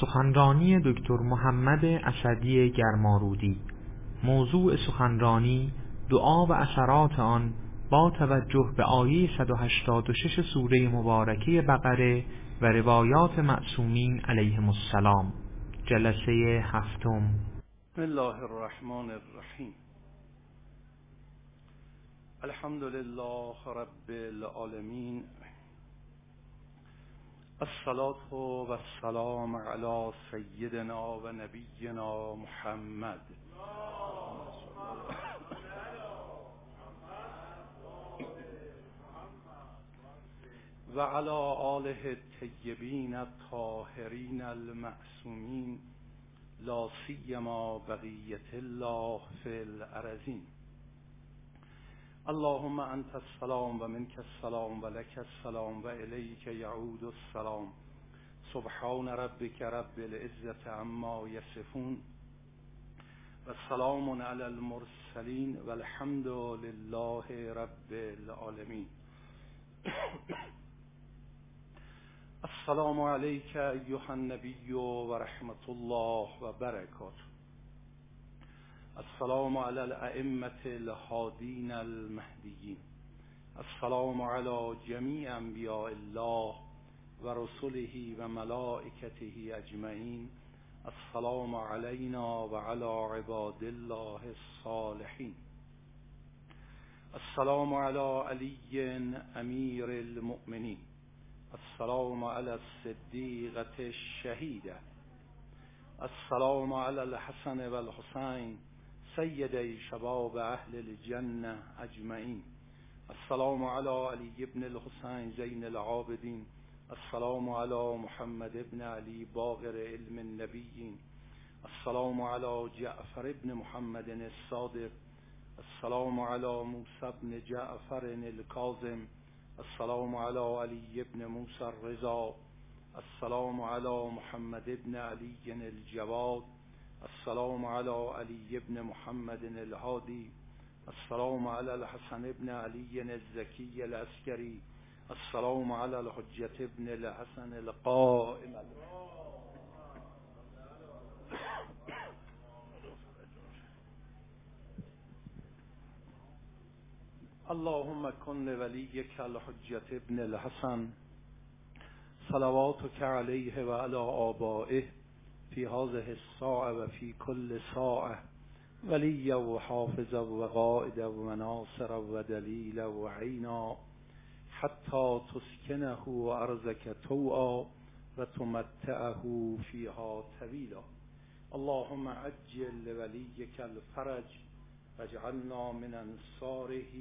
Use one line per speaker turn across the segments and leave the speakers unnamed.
سخنرانی دکتر محمد اسدی گرمارودی. موضوع سخنرانی دعا و اثرات آن با توجه به آیه 186 سوره مبارکه بقره و روایات معصومین علیهم السلام. جلسه هفتم.
بسم الله الرحمن الرحیم. الحمد لله رب العالمین. الصلاة و السلام علی سیدنا و نبینا محمد. و علی آله الطیبین الطاهرین المعصومین لا سیما بقیت الله فی الارضین. اللهم انت السلام و منك السلام و لك السلام و الیک یعود السلام. سبحان ربك رب العزة عما یصفون و سلام علی المرسلین و الحمد لله رب العالمین. السلام علیک ایها النبی و رحمت الله و برکاته. السلام على الأئمة الهادين المهديين. السلام على جميع أنبياء الله ورسله وملائكته أجمعين السلام علينا وعلى عباد الله الصالحين السلام على علي أمير المؤمنين السلام على الصديقة الشهيدة السلام على الحسن والحسين سيدي شباب أهل الجنة أجمعين. السلام على علي بن الحسين زين العابدين السلام على محمد بن علي باغر علم النبيين السلام على جعفر بن محمد الصادق. السلام على موسى بن جعفر الكاظم السلام على علي بن موسى الرضا. السلام على محمد بن علي الجواد. السلام على علي بن محمد الهادي السلام على الحسن بن علي الزكي العسكري السلام على الحجة بن الحسن القائم. اللهم كن لوليك الحجة بن الحسن صلواتك عليه وعلى آبائه. في هذه الساعة وفي كل ساعة. وليا وحافظا وقائدا وناصرا ودليلا وعينا حتى تسكنه أرزك توعا وتمتعه فيها طويلا اللهم عجل لوليك الفرج واجعلنا من أنصاره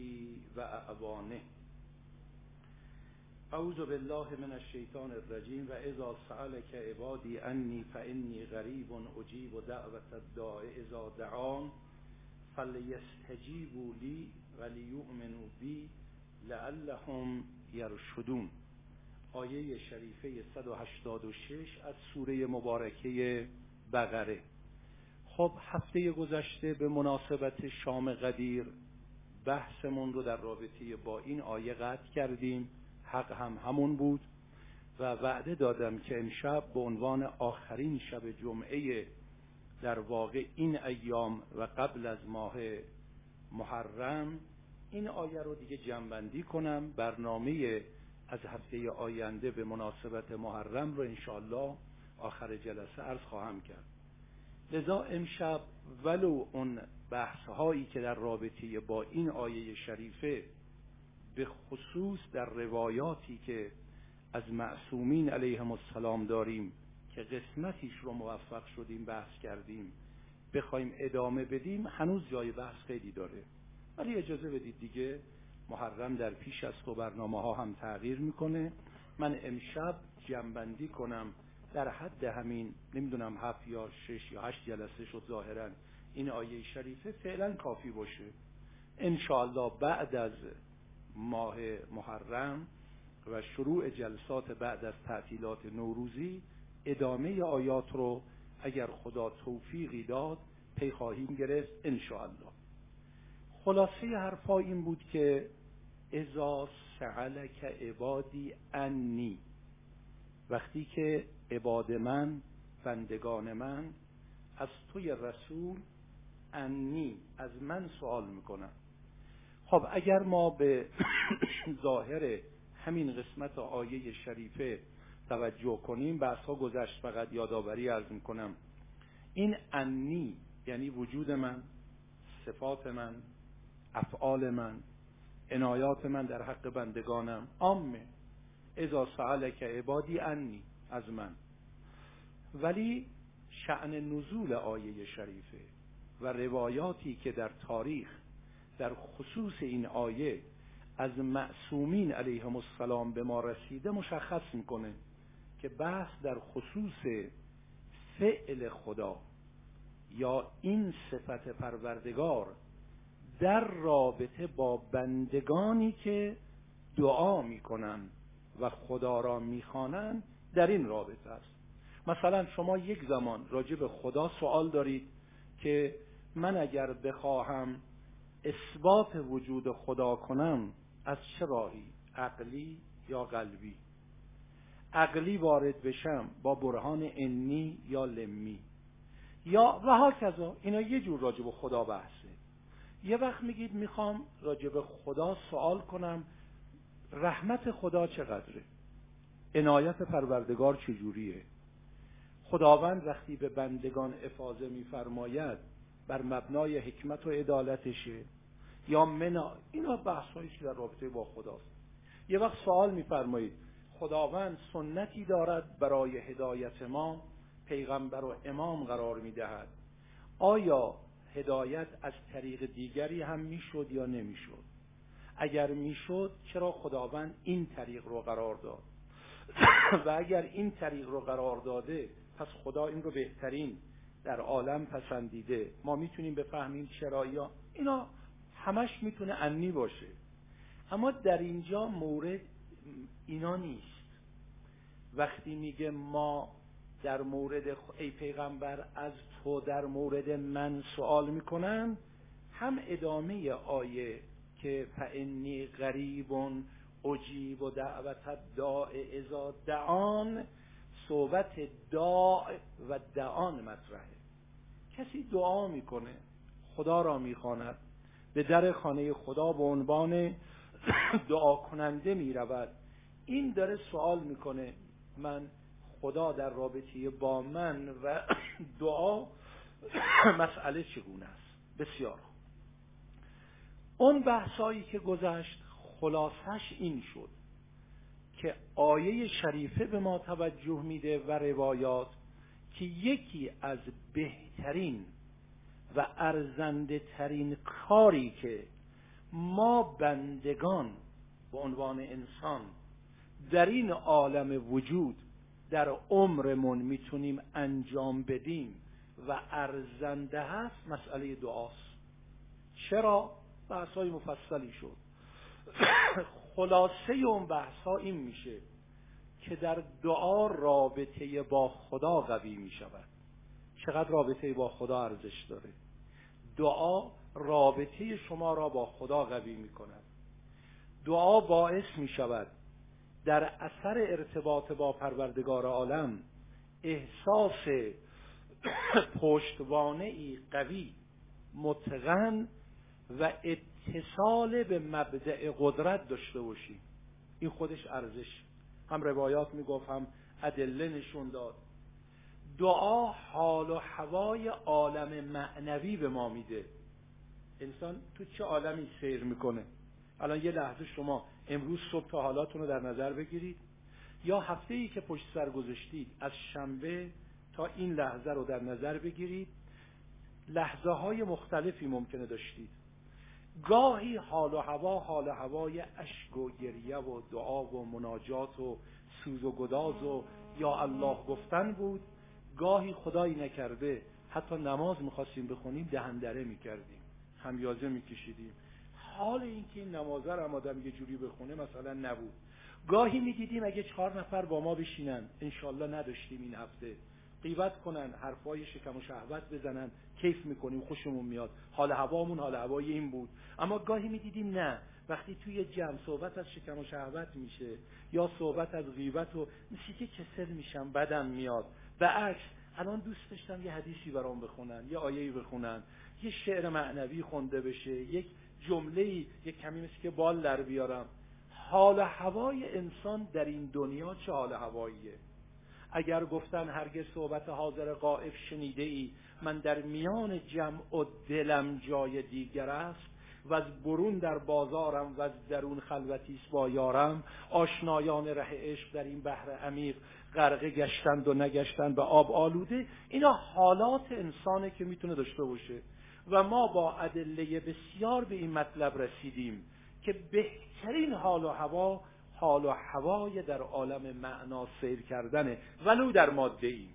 وأعوانه اعوذ بالله من الشیطان الرجیم و اذا سألك عبادی انی فانی غریب اجیب دعوت الداع اذا دعان فلیستجیبوا لی ولیؤمنوا بی لعلهم یرشدون. آیه شریفه 186 از سوره مبارکه بقره. خب هفته گذشته به مناسبت شام قدیر بحثمون رو در رابطه با این آیه قطع کردیم. حق هم همون بود و وعده دادم که امشب به عنوان آخرین شب جمعه در واقع این ایام و قبل از ماه محرم این آیه رو دیگه جنبندی کنم. برنامه از هفته آینده به مناسبت محرم رو انشاءالله آخر جلسه عرض خواهم کرد. لذا امشب ولو اون بحث هایی که در رابطه با این آیه شریفه به خصوص در روایاتی که از معصومین علیهم السلام داریم که قسمتیش رو موفق شدیم بحث کردیم بخوایم ادامه بدیم هنوز جای بحث خیلی داره. ولی اجازه بدید دیگه محرم در پیش است و برنامه ها هم تغییر می‌کنه. من امشب جنبندی کنم در حد همین نمی‌دونم هفت یا شش یا هشت جلسه شد ظاهرا این آیه شریفه فعلا کافی باشه. انشاءالله بعد از ماه محرم و شروع جلسات بعد از تعطیلات نوروزی ادامه آیات رو اگر خدا توفیقی داد پی خواهیم گرفت انشاءالله. خلاصه حرفا این بود که ازا سعلک عبادی انی. وقتی که عباد من بندگان من از توی رسول انی از من سوال می‌کنم خب اگر ما به ظاهر همین قسمت آیه شریفه توجه کنیم بحث گذشت فقط یادآوری ارز می‌کنم. این انی یعنی وجود من صفات من افعال من عنایات من در حق بندگانم. عامه اذا سألک عبادی انی از من. ولی شعن نزول آیه شریفه و روایاتی که در تاریخ در خصوص این آیه از معصومین علیهم السلام به ما رسیده مشخص می‌کنه که بحث در خصوص فعل خدا یا این صفت پروردگار در رابطه با بندگانی که دعا می‌کنن و خدا را می‌خوانند در این رابطه است. مثلا شما یک زمان راجع به خدا سوال دارید که من اگر بخواهم اثبات وجود خدا کنم از چه راهی؟ عقلی یا قلبی؟ عقلی وارد بشم با برهان انی یا لمی؟ یا و ها اینا یه جور راجع به خدا بحثه. یه وقت میگید می‌خوام راجع به خدا سوال کنم رحمت خدا چقدره؟ عنایت پروردگار چجوریه؟ خداوند وقتی به بندگان افاظه میفرماید بر مبنای حکمت و عدالتشه. یا منا اینا بحث که در رابطه با خداست. یه وقت سوال میفرمایید خداوند سنتی دارد برای هدایت ما؟ پیغمبر و امام قرار می‌دهد. آیا هدایت از طریق دیگری هم می‌شد یا نمی‌شد؟ اگر می‌شد چرا خداوند این طریق رو قرار داد؟ و اگر این طریق رو قرار داده پس خدا این رو بهترین در عالم پسندیده. ما می‌تونیم بفهمیم چرا یا اینا همش می‌تونه انی باشه. اما در اینجا مورد اینا نیست. وقتی میگه ما در مورد ای پیغمبر از تو در مورد من سوال می‌کنن هم ادامه آیه که فانی غریب اجیب و دعوت داع ازا دعان صحبت داع و دعان مطرحه. کسی دعا می‌کنه خدا را می‌خواند. به در خانه خدا به عنوان دعا کننده می‌رود. این داره سوال می‌کنه. من خدا در رابطه با من و دعا مسئله چگونه است؟ بسیار اون بحثایی که گذشت خلاصش این شد که آیه شریفه به ما توجه میده و روایات که یکی از بهترین و ارزنده ترین کاری که ما بندگان به عنوان انسان در این عالم وجود در عمرمون می‌تونیم انجام بدیم و ارزنده هست مسئله دعاست. چرا؟ بحث های مفصلی شد. خلاصه اون بحث این میشه که در دعا رابطه با خدا قوی می‌شود. چقدر رابطه با خدا ارزش داره؟ دعا رابطه شما را با خدا قوی می کند دعا باعث می شود در اثر ارتباط با پروردگار عالم احساس پشتوانه ای قوی متقن و اتصال به مبدع قدرت داشته باشی این خودش ارزش. هم روایات می‌گفت هم ادله نشون داد. دعا حال و هوای عالم معنوی به ما میده. انسان تو چه عالمی سیر می‌کنه؟ الان یه لحظه شما امروز صبح تا حالاتون رو در نظر بگیرید. یا هفته ای که پشت سر گذاشتید از شنبه تا این لحظه رو در نظر بگیرید. لحظه های مختلفی ممکنه داشتید. گاهی حال و هوا حال و هوای اشک و گریه و دعا و مناجات و سوز و گداز و یا الله گفتن بود. گاهی خدایی نکرده حتی نماز می‌خواستیم بخونیم دهندره می‌کردیم همیازه میکشیدیم. حال اینکه این نمازه رو آدم یه جوری بخونه مثلا نبود. گاهی می‌دیدیم اگه چهار نفر با ما بشینن انشالله نداشتیم این هفته. قیبت کنن حرفای شکم و شهوت بزنن کیف می‌کنیم خوشمون میاد. حال هوامون حال هوای این بود. اما گاهی می‌دیدیم نه. وقتی توی جمع صحبت از شکم و شهوت میشه یا صحبت از غیبت و میشه که کسل میشم بدم میاد. و عکس الان دوست داشتم یه حدیثی برام بخونن یه آیهی بخونن. یه شعر معنوی خونده بشه یک جمله یه کمی مثل که بال در بیارم. حال هوای انسان در این دنیا چه حال هواییه؟ اگر گفتن هرگز صحبت حاضر قائف شنیده ای من در میان جمع و دلم جای دیگر است. و از برون در بازارم و از درون خلوتی با یارم. آشنایان ره عشق در این بحر عمیق. غرقه گشتند و نگشتند به آب آلوده اینا حالات انسانه که می‌تونه داشته باشه. و ما با ادله بسیار به این مطلب رسیدیم که بهترین حال و هوا حال و هوای در عالم معنا سیر کردنه. ولو در ماده ایم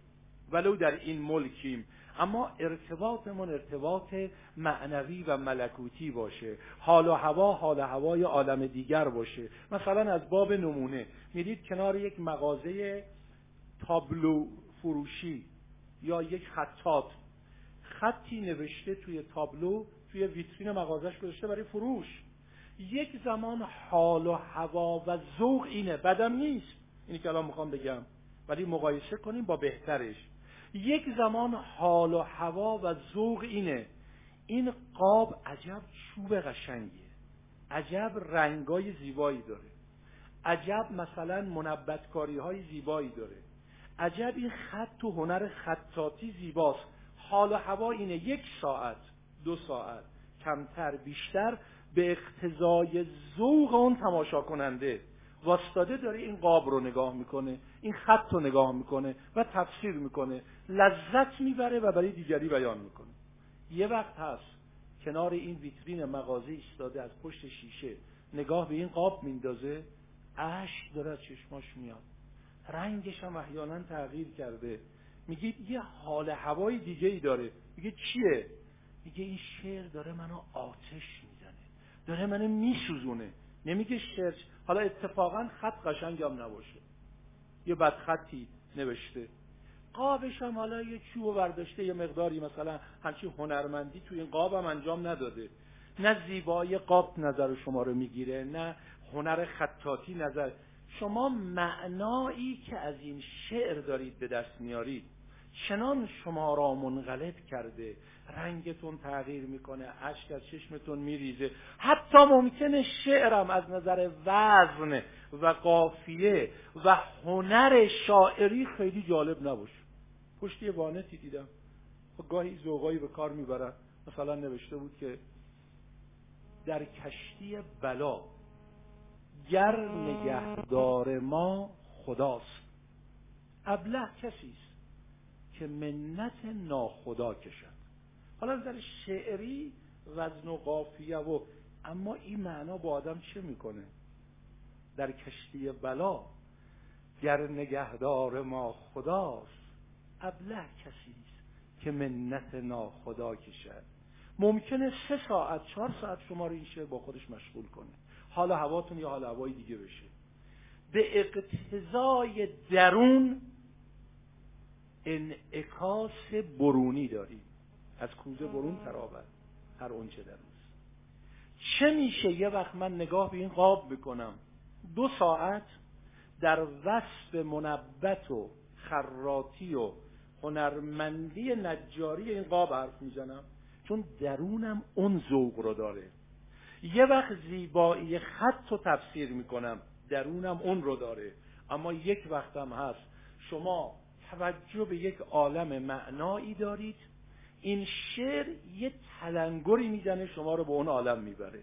ولو در این ملکیم. اما ارتباطمون ارتباط معنوی و ملکوتی باشه. حال و هوا حال و هوای عالم دیگر باشه. مثلا از باب نمونه. میرید کنار یک مغازه تابلو فروشی یا یک خطاط. خطی نوشته توی تابلو توی ویترین مغازش گذاشته برای فروش. یک زمان حال و هوا و ذوق اینه. بدم نیست. اینی که الان می‌خوام بگم. ولی مقایسه کنیم با بهترش. یک زمان حال و هوا و ذوق اینه. این قاب عجب چوب قشنگیه. عجب رنگای زیبایی داره. عجب مثلا منبتکاری های زیبایی داره. عجب این خط و هنر خطاطی زیباست. حال و هوا اینه. یک ساعت دو ساعت کمتر بیشتر به اقتضای ذوق اون تماشا کننده واستاده داره این قاب رو نگاه می‌کنه این خط رو نگاه می‌کنه و تفسیر می‌کنه. لذت می‌بره و برای دیگری بیان می‌کنه. یه وقت هست کنار این ویترین مغازه ایستاده از پشت شیشه نگاه به این قاب میندازه. اشک داره از چشماش میاد. رنگش هم احیانا تغییر کرده. میگه یه حال هوای دیگه ای داره. میگه چیه؟ میگه این شعر داره منو آتش می‌زنه. داره منو میسوزونه. نمیگه شعر حالا اتفاقا خط قشنگم نباشه. یه بدخطی نوشته. قابش هم حالا یه چوب برداشته یه مقداری مثلا همچین هنرمندی توی این قابم انجام نداده. نه زیبایی قاب نظر شما رو می‌گیره نه هنر خطاطی نظر. شما معنایی که از این شعر دارید به دست میارید چنان شما را منقلب کرده رنگتون تغییر می‌کنه اشک از چشمتون میریزه. حتی ممکنه شعرم از نظر وزن و قافیه و هنر شاعری خیلی جالب نباشه. پشتی وانتی دیدم. خب گاهی زوغایی به کار می‌برن. مثلا نوشته بود که در کشتی بلا گر نگهدار ما خداست. ابله کسی است که منت ناخدا کشد. حالا در شعری وزن و قافیه و اما این معنا با آدم چه می‌کنه؟ در کشتی بلا گر نگهدار ما خداست ابله کسی است که منت ناخدا کشد. ممکنه سه ساعت چهار ساعت شما رو این شعر با خودش مشغول کنه. حالا هواتون یا حال هوای دیگه بشه. به اقتضای درون انعکاس برونی داریم. از کوزه برون ترابد هر اونچه در چه میشه؟ یه وقت من نگاه به این قاب بکنم دو ساعت در وصف منبت و خراتی و هنرمندی نجاری این قاب حرف می‌زنم. چون درونم اون ذوق رو داره. یه وقت زیبایی خط رو تفسیر می‌کنم درونم اون رو داره. اما یک وقتم هست. شما توجه به یک عالم معنایی دارید. این شعر یه تلنگری می‌زنه شما رو به اون عالم می‌بره.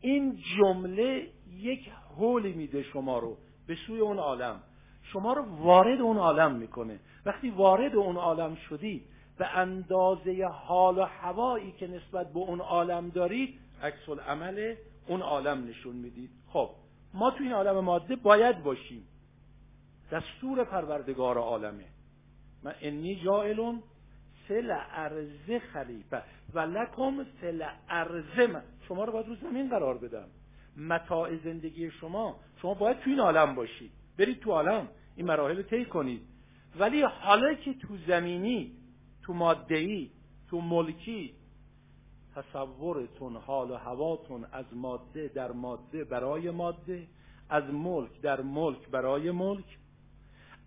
این جمله یک حولی میده شما رو به سوی اون عالم. شما رو وارد اون عالم می‌کنه. وقتی وارد اون عالم شدید به اندازه حال و هوایی که نسبت به اون عالم دارید عکس عمل اون عالم نشون می‌دید. خب ما تو این عالم ماده باید باشیم. دستور پروردگار عالمه. من انی جائلون سل ارزه خلیفه و لکم سل ارزه من. شما رو باید رو زمین قرار بدم. متاع زندگی شما. شما باید تو این عالم باشید. برید تو عالم. این مراحل طی کنید. ولی حالا که تو زمینی تو مادهی تو ملکی تصورتون حال و هواتون از ماده در ماده برای ماده از ملک در ملک برای ملک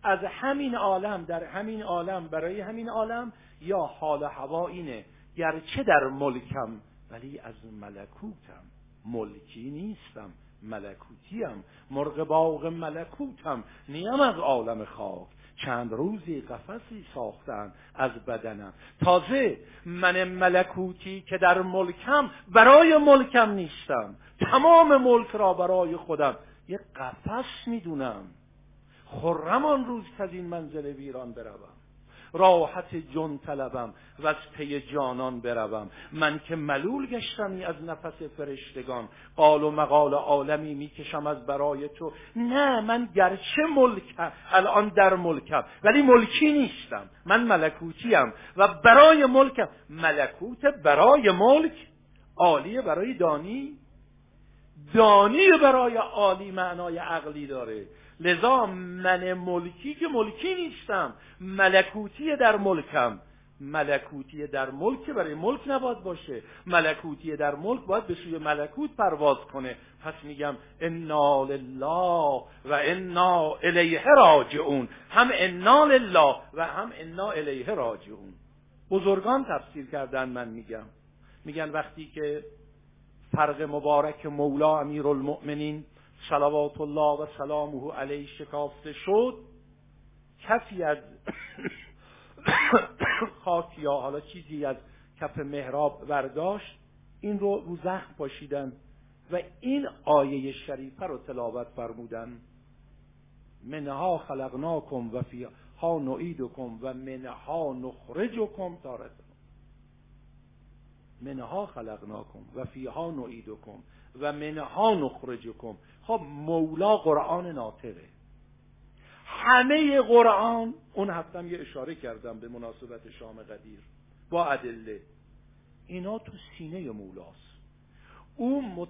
از همین عالم در همین عالم برای همین عالم یا حال هوا اینه گرچه در ملکم ولی از ملکوتم. ملکی نیستم ملکوتیم. مرغ باغ ملکوتم نیم از عالم خاک. چند روزی قفسی ساختن از بدنم. تازه من ملکوتی که در ملکم برای ملکم نیستم. تمام ملک را برای خودم. یه قفس می‌دونم. خرم آن روز که از این منزل ویران بروم. راحت جن طلبم و از پی جانان بروم. من که ملول گشتمی از نفس فرشتگان. قال و مقال عالمی می‌کشم از برای تو. نه من گرچه ملکم الان در ملکم. ولی ملکی نیستم. من ملکوتیم و برای ملکم. ملکوت برای ملک عالی برای دانی. دانی برای عالی معنای عقلی داره. لذا من ملکی که ملکی نیستم ملکوتی در ملکم. ملکوتی در ملک برای ملک نباید باشه. ملکوتی در ملک باید به سوی ملکوت پرواز کنه. پس میگم انا لله و انا الیه راجعون. هم انا لله و هم انا الیه راجعون. بزرگان تفسیر کردن من میگم. میگن وقتی که فرق مبارک مولا امیر المؤمنین صلوات الله و سلامه علیه شکافته شد. کفی از خاک یا حالا چیزی از کف محراب برداشت این رو رو زخم پاشیدن و این آیه شریفه رو تلاوت فرمودن. منها خلقناکم و فیها نعیدکم و منها نخرجکم تارت منها خلقناکم و فیها نعیدکم و منها نخرجکم. خب مولا قرآن ناطقه. همه قرآن اون هفتم یه اشاره کردم به مناسبت شام قدیر با ادله. اینا تو سینه مولاست. او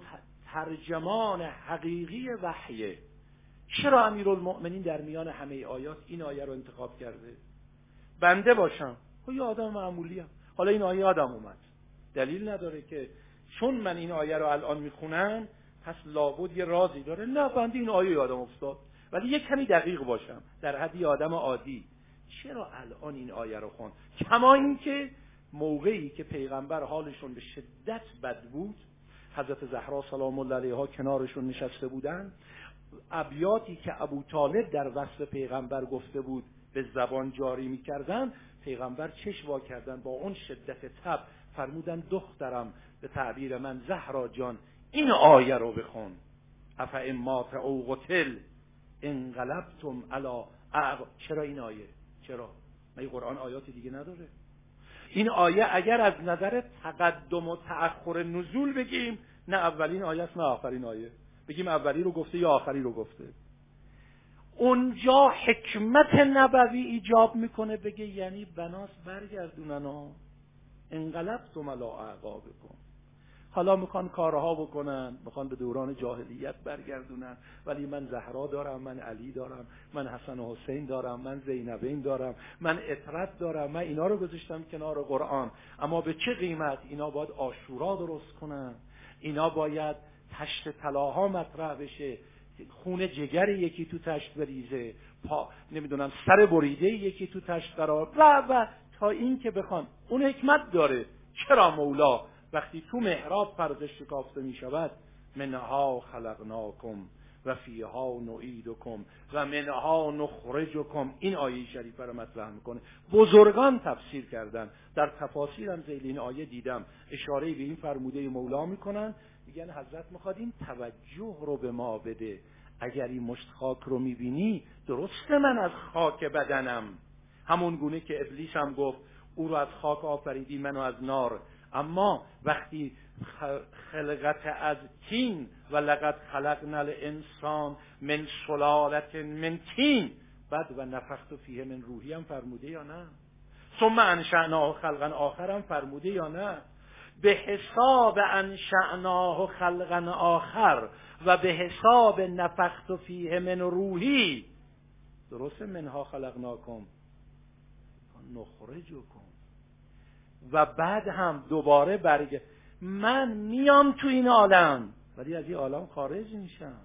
ترجمان حقیقی وحیه. چرا امیرالمؤمنین در میان همه آیات این آیه رو انتخاب کرده؟ بنده باشم. خب یه آدم معمولی حالا این آیه آدم اومد. دلیل نداره که چون من این آیه رو الان می‌خونم پس لابد یه رازی داره. نه بنده این آیه یادم افتاد. ولی یه کمی دقیق باشم. در حدی آدم عادی. چرا الان این آیه رو خون کما اینکه موقعی که پیغمبر حالشون به شدت بد بود حضرت زهرا سلام الله علیها کنارشون نشسته بودن ابیاتی که ابو طالب در وصف پیغمبر گفته بود به زبان جاری می‌کردن پیغمبر چش وا کردن با اون شدت تب فرمودن دخترم به تعبیر من زهرا جان این آیه رو بخون. اف مات او قتل انقلبتم علا چرا این آیه؟ چرا؟ مگه قرآن آیات دیگه نداره؟ این آیه اگر از نظر تقدم و تأخر نزول بگیم نه اولین آیه است نه آخرین آیه. بگیم اولی رو گفته یا آخری رو گفته. اونجا حکمت نبوی ایجاب می‌کنه بگه یعنی بناس برگردونن ها. انقلبتم علا اعقابکم. حالا می‌خوان کارها بکنن می‌خوان به دوران جاهلیت برگردونن. ولی من زهرا دارم من علی دارم من حسن و حسین دارم من زینبین دارم من اطرت دارم من اینا رو گذاشتم کنار قرآن. اما به چه قیمت؟ اینا باید آشورا درست کنن. اینا باید تشت طلاها مطرح بشه. خون جگر یکی تو تشت بریزه. پا نمی‌دونم سر بریده یکی تو تشت قرار. و و تا این که بخوان. اون حکمت داره. چرا مولا وقتی تو محراب فرضش شکافته می شود منها خلقناکم و فیها نعیدکم و منها نخرجکم. این آیه شریفه رو مطرح می‌کنه. بزرگان تفسیر کردن. در تفاسیرم زیل این آیه دیدم. اشاره به این فرموده مولا می‌کنن. میگن حضرت می‌خواد این توجه رو به ما بده. اگر این مشت خاک رو می‌بینی درسته من از خاک بدنم. همون گونه که ابلیس هم گفت او رو از خاک آفریدی منو از نار اما وقتی خلقت از تین و لقد خلقنا الانسان من سلالت من تین. بعد و نفخت فیه من روحی هم فرموده یا نه؟ ثم انشعناه خلقا آخر هم فرموده یا نه؟ به حساب انشعناه خلقا آخر و به حساب نفخت فیه من روحی. درست منها خلقناکم. نخرجکم. و بعد هم دوباره برگ من میام تو این عالم. ولی از این عالم خارج میشم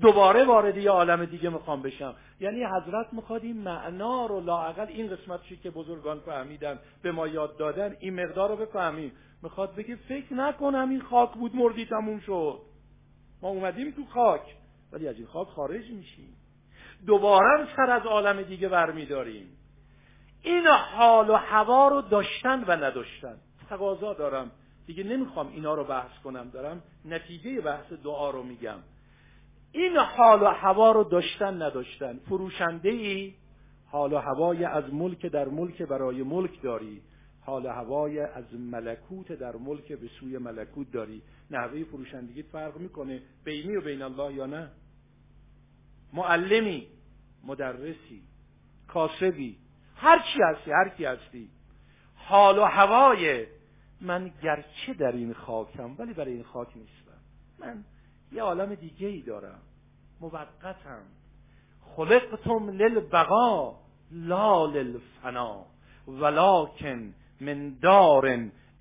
دوباره وارد یه عالم دیگه می‌خوام بشم. یعنی حضرت می‌خواد این معنا رو لاقل این قسمتشی که بزرگان فهمیدن به ما یاد دادن این مقدار رو بفهمیم. می‌خواد بگه فکر نکنم این خاک بود مردی تموم شد. ما اومدیم تو خاک ولی از این خاک خارج میشیم. دوباره سر از عالم دیگه برمیداریم. این حال و هوا رو داشتن و نداشتن. تقاضا دارم. دیگه نمی‌خوام اینا رو بحث کنم. دارم نتیجه بحث دعا رو میگم. این حال و هوا رو داشتن نداشتن. فروشنده ای حال و هوای از ملک در ملک برای ملک داری. حال و هوای از ملکوت در ملک به سوی ملکوت داری. نحوه فروشندگی فرق می‌کنه. بینی و بین الله یا نه؟ معلمی مدرسی کاسبی هر چی هستی هر کی هستی. حال و هوای من گرچه در این خاکم ولی برای این خاک نیستم. من یه عالم دیگه ای دارم. موقتم. خلقتم للبقا لا للفنا. ولکن من دار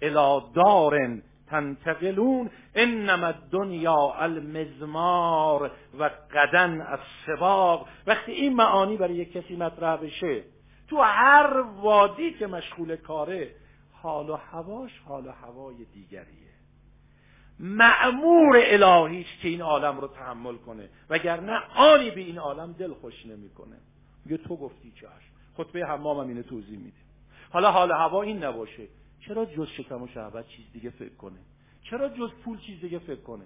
الى دار تنتقلون. انما الدنیا المزمار و قدن از سباق وقتی این معانی برای یک کسی مطرح بشه تو هر وادی که مشغول کاره حال و هواش حال و هوای دیگریه. معمور الهی است که این عالم رو تحمل کنه. وگرنه آنی به این عالم دل خوش نمی‌کنه. میگه تو گفتی چش خطبه حمام اینو توضیح میده. حالا حال هوا این نباشه. چرا جز شکم و شهوت چیز دیگه فکر کنه؟ چرا جز پول چیز دیگه فکر کنه؟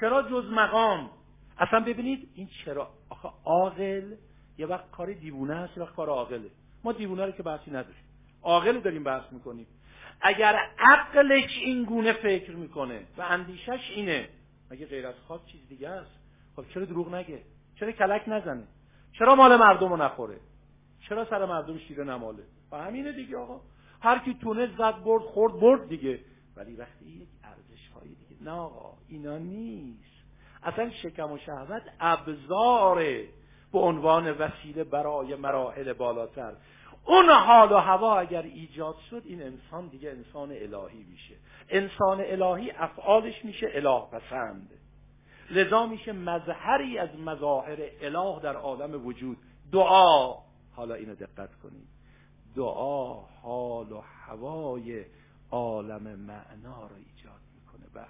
چرا جز مقام؟ اصلا ببینید این چرا؟ آخه عاقل یه وقت کار دیوونه است یه وقت کار عاقله. ما دیوونه رو که بحثی نداریم عاقل داریم بحث می‌کنیم. اگر عقلش این گونه فکر می‌کنه و اندیشش اینه مگه غیر از خاک چیز دیگه است؟ خب چرا دروغ نگه؟ چرا کلک نزنه؟ چرا مال مردم رو نخوره؟ چرا سر مردم شیره نماله؟ و همینه دیگه آقا. هر کی تونه زد برد خورد برد دیگه. ولی وقتی یک ارزش های دیگه نه آقا اینا نیست. اصلا شکم و شهوت ابزاره. به عنوان وسیله برای مراحل بالاتر. اون حال و هوا اگر ایجاد شد این انسان دیگه انسان الهی میشه. انسان الهی افعالش میشه اله پسند. لذا میشه مظهری از مظاهر اله در عالم وجود. دعا. حالا اینو دقت کنید. دعا حال و هوای عالم معنا رو ایجاد می‌کنه. به.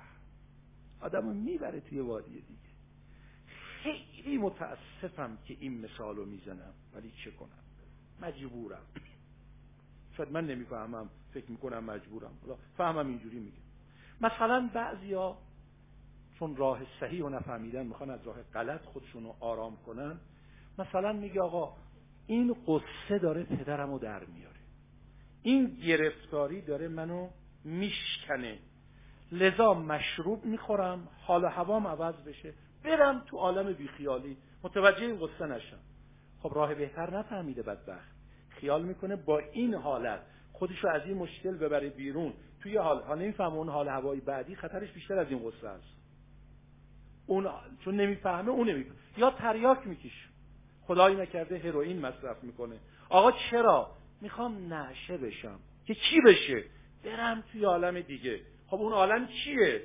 آدم می‌بره توی وادی دیگه. خیلی متاسفم که این مثال رو می‌زنم. ولی چه کنم؟ مجبورم. شاید من نمی‌فهمم. فکر می‌کنم مجبورم. حالا فهمم اینجوری میگه. مثلا بعضیا چون راه صحیح و نفهمیدن می‌خوان از راه غلط خودشون رو آرام کنن. مثلا میگه آقا این قصه داره پدرمو در میاره. این گرفتاری داره منو میشکنه. لذا مشروب می‌خورم حال و هوام عوض بشه. برم تو عالم بیخیالی. متوجه این قصه نشم. خب راه بهتر نفهمیده بدبخت. خیال می‌کنه با این حالت خودشو از این مشکل ببره بیرون. توی حال ها نمی‌فهمه اون حال هوایی بعدی خطرش بیشتر از این قصه است. اون چون نمی‌فهمه اون نمی‌فهمه. یا تریاک می‌کشه. خدایی نکرده هروئین مصرف می‌کنه. آقا چرا؟ می‌خوام نشه بشم. که چی بشه؟ برم توی عالم دیگه. خب اون عالم چیه؟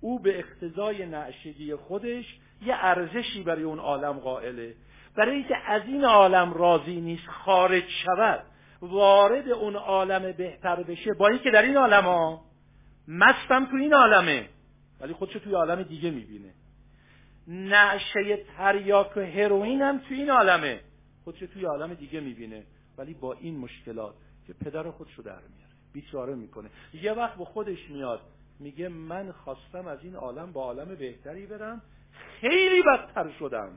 او به اقتضای نعشگی خودش یه ارزشی برای اون عالم قائله. برای اینکه از این عالم راضی نیست خارج شود وارد اون عالم بهتر بشه با اینکه در این عالم ها مستم تو این عالمه ولی خودشو توی عالم دیگه می‌بینه. نعشه تریاک و هروئین هم توی این عالمه خودشو توی عالم دیگه می‌بینه. ولی با این مشکلات که پدر خودشو در میاره بیچاره می‌کنه. یه وقت به خودش میاد میگه من خواستم از این عالم با عالم بهتری برم خیلی بدتر شدم.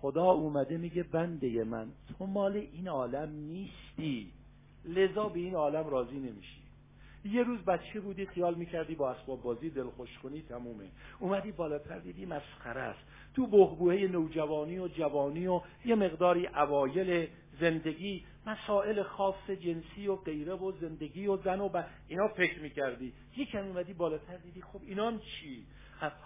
خدا اومده میگه بنده من تو مال این عالم نیستی. لذا به این عالم راضی نمیشی. یه روز بچه بودی خیال می‌کردی با اسباب بازی دلخوش کنی تمومه. اومدی بالاتر دیدی مسخره است. تو بهبوهه نوجوانی و جوانی و یه مقداری اوایل زندگی مسائل خاص جنسی و غیره و زندگی و زن و ب... اینا فکر می‌کردی. یکم اومدی بالاتر دیدی خب اینام چی؟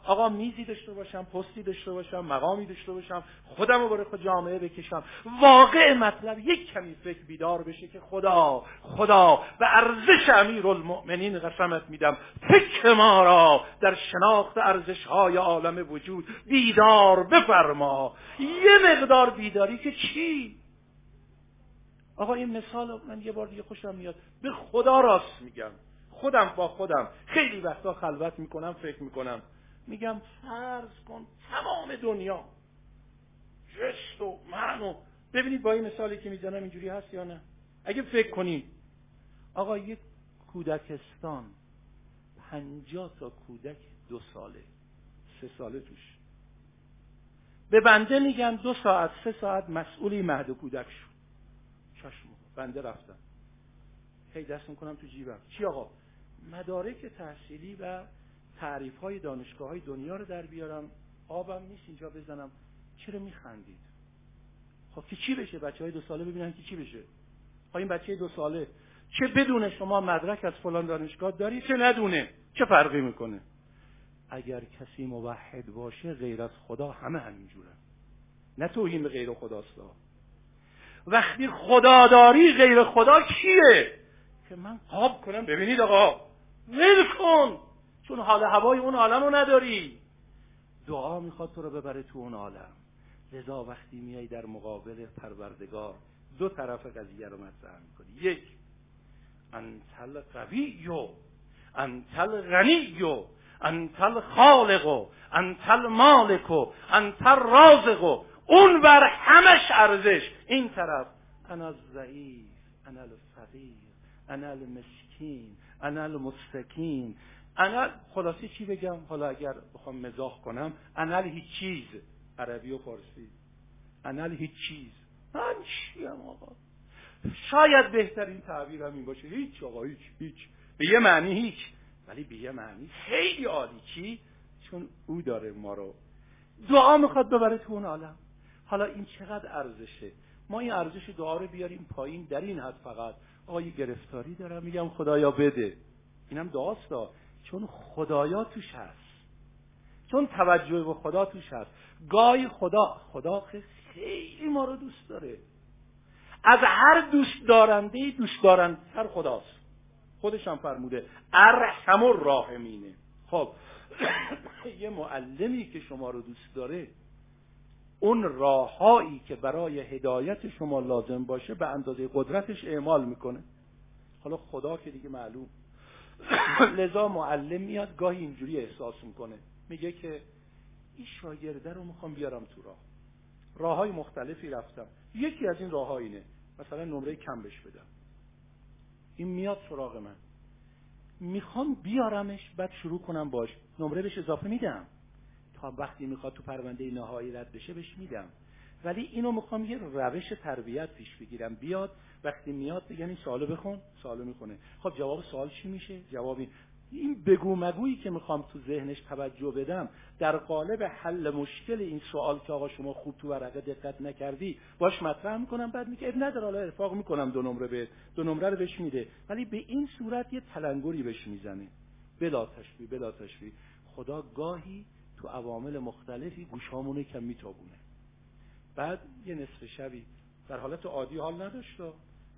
آقا میزی داشته باشم پستی داشته باشم مقامی داشته باشم خودم رو برای خود جامعه بکشم. واقع مطلب یک کمی فکر بیدار بشه که خدا خدا به ارزش امیر المؤمنین قسمت میدم. فکر ما را در شناخت ارزش های عالم وجود بیدار بفرما. یه مقدار بیداری که چی؟ آقا این مثال من یه بار دیگه خوشم میاد. به خدا راست میگم. خودم با خودم. خیلی وقتا خلوت می‌کنم فکر می‌کنم. میگم فرض کن تمام دنیا. جست و من و ببینید با این مثالی که می‌زنم اینجوری هست یا نه؟ اگه فکر کنیم. آقا یک کودکستان پنجاه تا کودک دو ساله. سه ساله توش. به بنده میگن دو ساعت سه ساعت مسئولی مهد کودک شد چشم بنده رفتم. هی دست می‌کنم تو جیبم. چی آقا؟ مدارک تحصیلی و تعریف های دانشگاه های دنیا رو در بیارم. آبم نیست اینجا بزنم. چرا میخندید؟ خب که چی بشه؟ بچه های دو ساله ببینن که چی بشه. خب این بچه دو ساله. چه بدونه شما مدرک از فلان دانشگاه داری؟ چه ندونه؟ چه فرقی می‌کنه؟ اگر کسی موحد باشه غیر از خدا همه همینجوره. نه توهین به غیر خداست. وقتی خداداری غیر خدا کیه؟ که من قاب کنم. ببینید آقا ول کن. چون حال هوای اون عالم رو نداری. دعا می‌خواد تو رو ببره تو اون عالم. لذا وقتی میای در مقابل پروردگار دو طرف قضیه رو مطرح می‌کنی. یک انتل قوی و انتل غنی و انتل خالق و انتل مالک و انتل رازق اون بر همش ارزش. این طرف انا ضعیف انا الفقیر انا المسکین انا المستکین. انا خلاصی چی بگم؟ حالا اگر بخوام مزاح کنم انا هیچ چیز. عربی و فارسی. انا هیچ چیز. من چیم آقا؟ شاید بهترین تعبیر همین باشه. هیچ آقا هیچ هیچ. به یه معنی هیچ. ولی به یه معنی خیلی عالی. چی؟ چون او داره ما رو. دعا می‌خواد ببره تو اون عالم. حالا این چقدر ارزشه؟ ما این ارزش دعا رو بیاریم پایین در این حد فقط. آقا گرفتاری دارم میگم خدایا بده. اینم دعاست چون خدایا توش هست. چون توجه به خدا توش هست. گاهی خدا خدا خیلی ما رو دوست داره. از هر دوست دارنده دوست دارندتر خداست. خودش هم فرموده ارحم الراحمینه خب یه معلمی که شما رو دوست داره اون راههایی که برای هدایت شما لازم باشه به اندازه قدرتش اعمال می‌کنه. حالا خدا که دیگه معلوم. لذا معلم میاد گاهی اینجوری احساس می‌کنه. میگه که این شاگرده رو می‌خوام بیارم تو راه. راه های مختلفی رفتم. یکی از این راه اینه. مثلا نمره کم بش بدم. این میاد سراغ من. می‌خوام بیارمش بعد شروع کنم باش. نمره بهش اضافه میدم. تا وقتی می‌خواد تو پرونده نهایی رد بشه بهش میدم. ولی اینو می‌خوام یه روش تربیت پیش بگیرم. بیاد وقتی میاد بگم این سوالو بخون سوالو می‌خونه. خب جواب سوال چی میشه؟ جوابی این. بگو مگویی که می‌خوام تو ذهنش توجه بدم. در قالب حل مشکل این سوال که آقا شما خوب تو ورقه دقت نکردی باش مطرح می‌کنم. بعد میگه نداره حالا ارفاق می‌کنم دو نمره به دو نمره رو بهش میده. ولی به این صورت یه تلنگری بهش می‌زنه. بلا تشبیه بلا تشبیه. خدا گاهی تو عوامل مختلفی گوشامونه کم میتابونه بعد یه نصف شبی در حالت عادی حال نداشت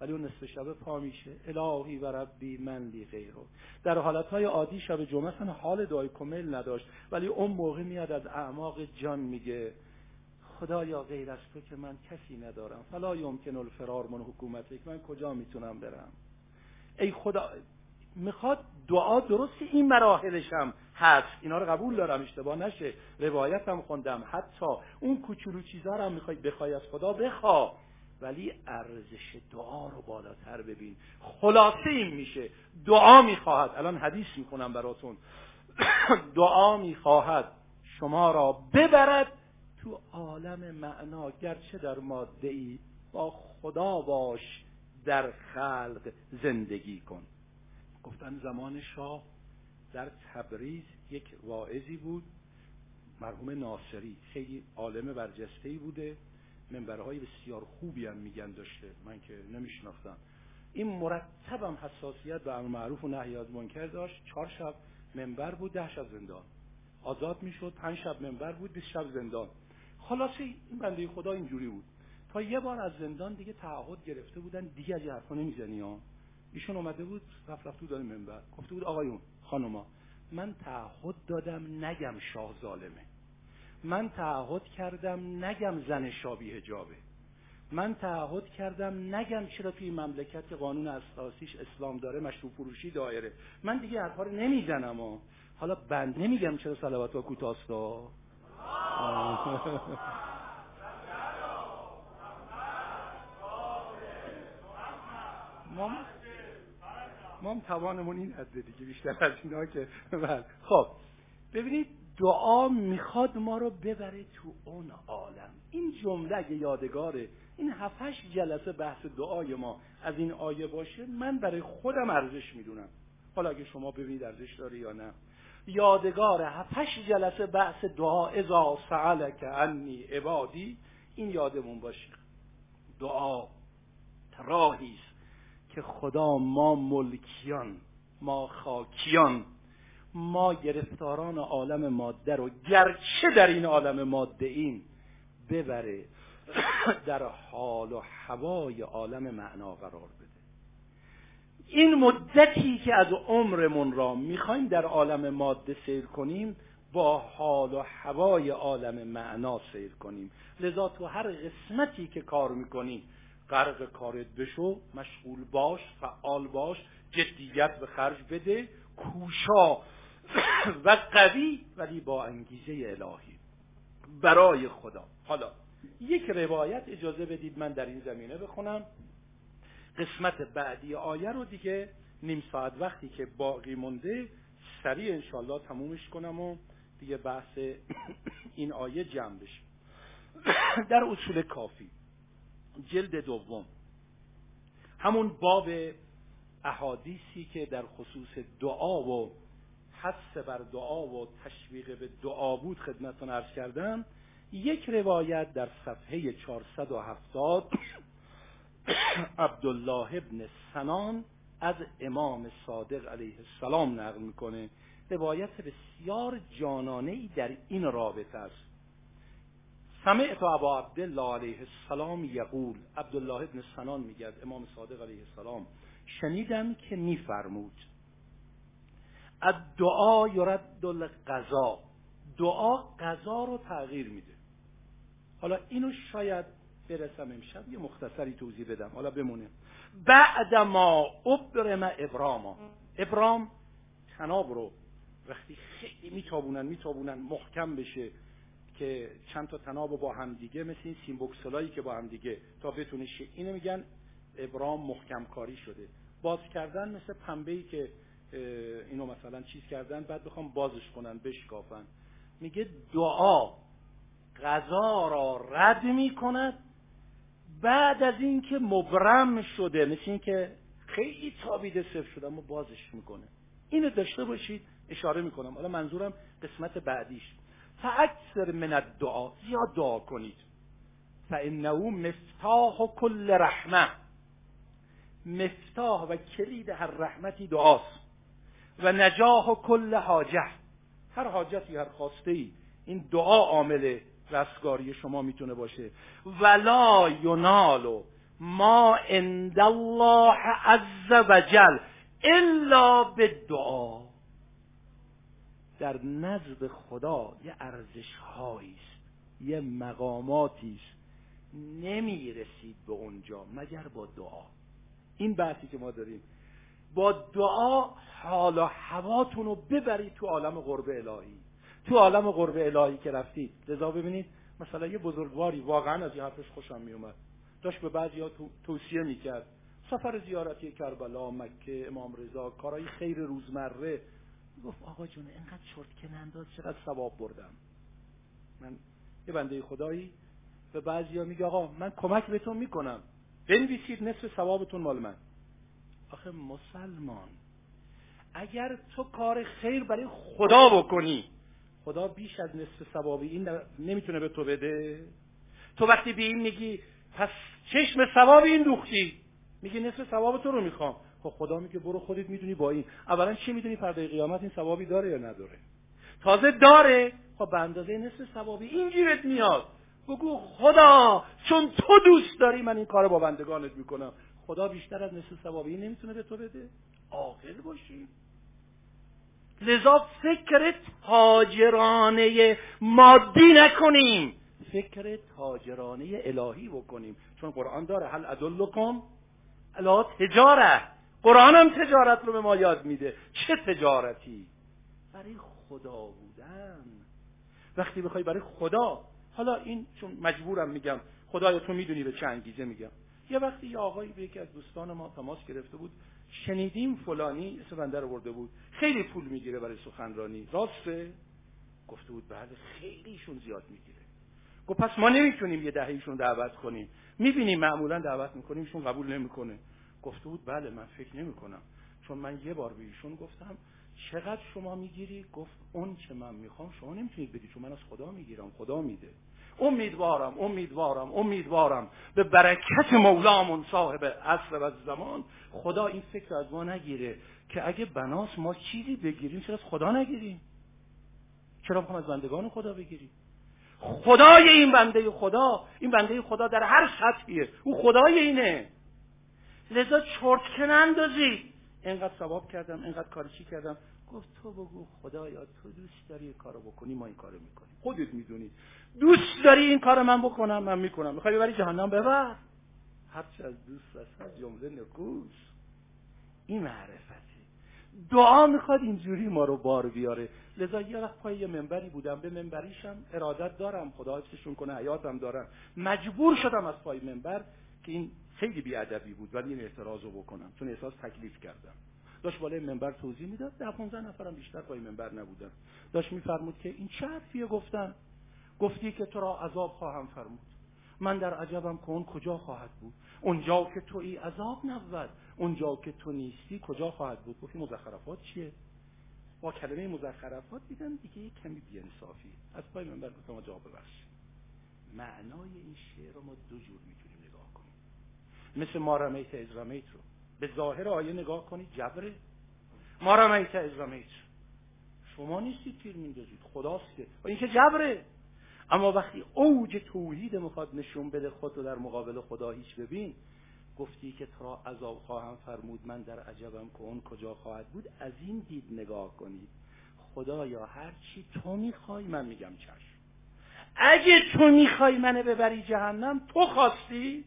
ولی اون نصف شب پا میشه. الهی و ربی من لی غیرو در حالتهای عادی شب جمعه اصلا حال دعای کمل نداشت. ولی اون موقع میاد از اعماق جان میگه خدایا غیر از تو که من کسی ندارم. فلا یمکن الفرار من حکومتک من کجا می‌تونم برم؟ ای خدا می‌خواد دعا درست این مراحلش هم هست. اینا رو قبول دارم اشتباه نشه. روایت هم خوندم. حتی اون کوچولو چیزا رو هم می‌خوای بخوای از خدا بخوا. ولی ارزش دعا رو بالاتر ببین. خلاصه این میشه. دعا می‌خواهد. الان حدیث می‌کنم براتون. دعا می‌خواهد. شما را ببرد تو عالم معنا. گرچه در ماده ای با خدا باش در خلق زندگی کن. گفتن زمان شاه در تبریز یک واعظی بود مرحوم ناصری. خیلی عالم برجسته بوده. منبرهای بسیار خوبی هم میگن داشته. من که نمیشناختم. این مرتبم حساسیت به امر معروف و نهی از منکر داشت. چهار شب منبر بود ده شب زندان. آزاد می‌شد پنج شب منبر بود بیست شب زندان. خلاصه این بنده خدا اینجوری بود. تا یه بار از زندان دیگه تعهد گرفته بودن دیگه از حرفا نمی‌زنی ها. ایشون اومده بود رفت رفت داره منبر. گفته بود آقایون خانوما من تعهد دادم نگم شاه ظالمه. من تعهد کردم نگم زن شابی هجابه من تعهد کردم نگم چرا توی مملکت قانون اساسیش اسلام داره مشروع فروشی دایره. من دیگه حرفا رو نمی‌زنم ها. حالا بند نمیگم چرا صلوات ها کوتاستا ما ما هم توانمون این حده دیگه بیشتر از اینا که بله. خب ببینید دعا می‌خواد ما رو ببره تو اون عالم. این جمله یادگاره این هفتش جلسه بحث دعای ما از این آیه باشه من برای خودم ارزش می‌دونم. حالا اگه شما ببینید ارزش داره یا نه. یادگار هفتش جلسه بحث دعا ازا سعلک انی عبادی این یادمون باشه. دعا راهی که خدا ما ملکیان ما خاکیان ما گرفتاران عالم ماده رو گرچه در این عالم ماده این ببره در حال و هوای عالم معنا قرار بده. این مدتی که از عمرمون را می‌خوایم در عالم ماده سیر کنیم با حال و هوای عالم معنا سیر کنیم. لذا تو هر قسمتی که کار می‌کنیم غرق کارت بشو مشغول باش فعال باش جدیت به خرج بده کوشا و قوی ولی با انگیزه الهی. برای خدا. حالا یک روایت اجازه بدید من در این زمینه بخونم. قسمت بعدی آیه رو دیگه نیم ساعت وقتی که باقی مونده سریع انشالله تمومش کنم و دیگه بحث این آیه جمع بشه. در اصول کافی جلد دوم. همون باب احادیثی که در خصوص دعا و حس بر دعا و تشویق به دعا بود خدمتتون عرض کردم یک روایت در صفحه 470 عبدالله ابن سنان از امام صادق علیه السلام نقل می‌کنه. روایت بسیار جانانه ای در این رابطه است. سمعت ابا عبدالله علیه السلام یقول عبدالله ابن سنان میگد امام صادق علیه السلام شنیدم که میفرمود. دعا یرد القضا دعا قضا رو تغییر میده. حالا اینو شاید برسم امشب یه مختصری توضیح بدم. حالا بمونه. بعد ما ابرم ابراما. ابرام تناب رو وقتی خیلی میتابونن میتابونن محکم بشه که چند تا تناب با هم دیگه مثل این سیمبوکسلایی که با هم دیگه تا بتونه اینو میگن ابرام محکم کاری شده. باز کردن مثل پنبه که اینو مثلا چیز کردن بعد بخوام بازش کنن بشکافن. میگه دعا غذا را رد می‌کند بعد از اینکه مبرم شده. مثل اینکه خیلی تابیده صفر شده اما بازش می‌کنه. اینو داشته باشید اشاره می‌کنم. حالا منظورم قسمت بعدیش. فاکثر من الدعا زیاد دعا کنید. فانه مفتاح کل رحمه. مفتاح و کلید هر رحمتی دعاست. و نجاح کل حاجه. هر حاجتی هر خواسته ای این دعا عامل رستگاری شما می‌تونه باشه. ولا ینال ما عند الله عز وجل الا بالدعا. در نزد خدا یه ارزش است یه مقاماتی است. نمی‌رسید به اونجا مگر با دعا. این بحثی که ما داریم. با دعا حال و هواتون رو ببرید تو عالم قرب الهی. تو عالم قرب الهی که رفتید لذا ببینید مثلا یه بزرگواری واقعا از این حرفش خوشم میومد داشت به بعضی ها تو، توصیه می‌کرد. سفر زیارتی کربلا مکه امام رضا کارهای خیر روزمره. گفت آقا جون اینقدر چرت که ننداز چقدر ثواب بردم. من یه بنده خدایی به بعضی ها میگه آقا من کمک بهتون می‌کنم. بنویسید نصف ثوابتون مال من. آخه مسلمان اگر تو کار خیر برای خدا بکنی خدا بیش از نصف ثوابی این نمی‌تونه به تو بده. تو وقتی به این میگی پس چشم ثواب این دوختی میگی نصف ثواب تو رو می‌خوام. خب خدا میگه برو خودت می‌دونی با این. اولا چی می‌دونی پرده قیامت این ثوابی داره یا نداره؟ تازه داره. خب به اندازه نصف ثوابی این گیرت میاد. بگو خدا چون تو دوست داری من این کار با بندگانت می‌کنم. خدا بیشتر از نصف ثوابی نمی‌تونه به تو بده. عاقل باشی. لذا فکر تاجرانه مادی نکنیم. فکر تاجرانه الهی بکنیم. چون قرآن داره هل ادلکم الا تجاره. قرآن هم تجارت رو به ما یاد میده. چه تجارتی؟ برای خدا بودن. وقتی بخوای برای خدا حالا این چون مجبورم میگم خدایا تو می‌دونی به چه انگیزه میگم. یه وقتی یه آقایی به یکی از دوستان ما تماس گرفته بود شنیدیم فلانی اسم بنده رو برده بود. خیلی پول می‌گیره برای سخنرانی. راسته؟ گفته بود بله خیلیشون زیاد می‌گیره. گفت پس ما نمی‌تونیم یه دهیشون دعوت کنیم. می‌بینیم معمولا دعوت می‌کنیم ایشون قبول نمی‌کنه. گفته بود بله من فکر نمی‌کنم چون من یه بار به ایشون گفتم چقدر شما می‌گیری؟ گفت اون که من می‌خوام شما نمی‌تونید بدی چون من از خدا می‌گیرم خدا میده. امیدوارم امیدوارم امیدوارم به برکت مولامون صاحب عصر و زمان خدا این فکر از ما نگیره که اگه بناس ما چیزی بگیریم چرا از خدا نگیریم؟ چرا بخوام از بندگان خدا بگیریم؟ خدای این بنده خدا این بنده خدا در هر سطحیه. او خدای اینه. لذا چرت که نندازی. اینقدر ثواب کردم اینقدر کارچی کردم. گفت تو بگو خدایا تو دوست داری این کارو بکنی ما این کارو می‌کنیم. خودت می‌دونی. دوست داری این کار من بکنم من می‌کنم. می‌خوای ببری جهنم ببر. هرچه از دوست از جمله نکوس این معرفته. دعا می‌خواد اینجوری ما رو بار بیاره. لذا یه وقت پای یه منبری بودم به منبریشم ارادت دارم. خدا حفظشون کنه حیاتم دارم. مجبور شدم از پای منبر که این خیلی بیادبی بود ولی این اعتراض رو بکنم چون احساس تکلیف کردم. داشت بالای منبر توضیح می‌داد. ده 15 نفرم بیشتر پای منبر نبودن. داشت میفرمود که این چه حرفیه گفتن؟ گفتی که تو را عذاب خواهم فرمود. من در عجبم که اون کجا خواهد بود؟ اونجا که تو ای عذاب نبود. اونجا که تو نیستی کجا خواهد بود؟ گفتی مزخرفات چیه؟ با کلمه مزخرفات دیدم دیگه کمی بیانصافی از پای منبر گفتم جواب ببخش معنای این شعر رو ما دو جور کنیم مثل ما رمیت از رو. به ظاهر آیه نگاه کنید جبره. ما رمیت از شما نیستید تیر میندازید. خداست. که این که جبره. اما وقتی اوج توحید می‌خواد نشون بده خود رو در مقابل خدا هیچ ببین گفتی که تو را عذاب خواهم فرمود من در عجبم که اون کجا خواهد بود از این دید نگاه کنید. خدایا هر چی تو می‌خوای من میگم چشم. اگه تو می‌خوای منو ببری جهنم تو خواستی؟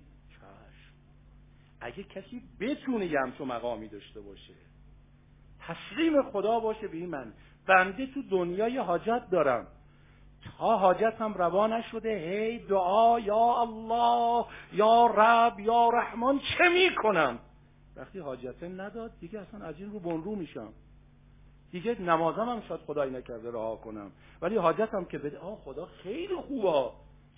اگه کسی بتونه یه همچون مقامی داشته باشه تسلیم خدا باشه به این من بنده تو دنیای حاجت دارم. تا حاجتم روا نشده هی دعا یا الله یا رب یا رحمان چه می‌کنم؟ وقتی حاجته نداد دیگه اصلا از این رو بنرو میشم. دیگه نمازم هم شاید خدایی نکرده رها کنم. ولی حاجتم که بده آه خدا خیلی خوبه.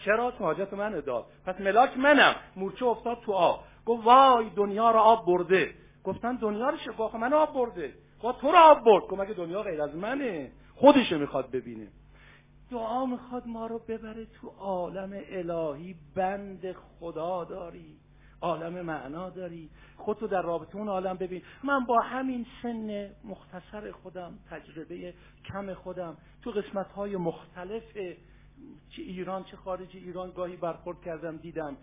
چرا؟ تو حاجت من داد. پس ملاک منم. مورچه افتاد تو آب. گفت وای دنیا رو آب برده. گفتن دنیا رو شفاخ من آب برده. گفت تو رو آب برد. گفت مگه دنیا غیر از منه؟ خودشه می‌خواد ببینه. دعا می‌خواد ما رو ببره تو عالم الهی. بند خدا داری. عالم معنا داری. خودتو در رابطه اون عالم ببین. من با همین سن مختصر خودم تجربه کم خودم تو قسمت های مختلف چه ایران چه خارج ایران گاهی برخورد کردم دیدم.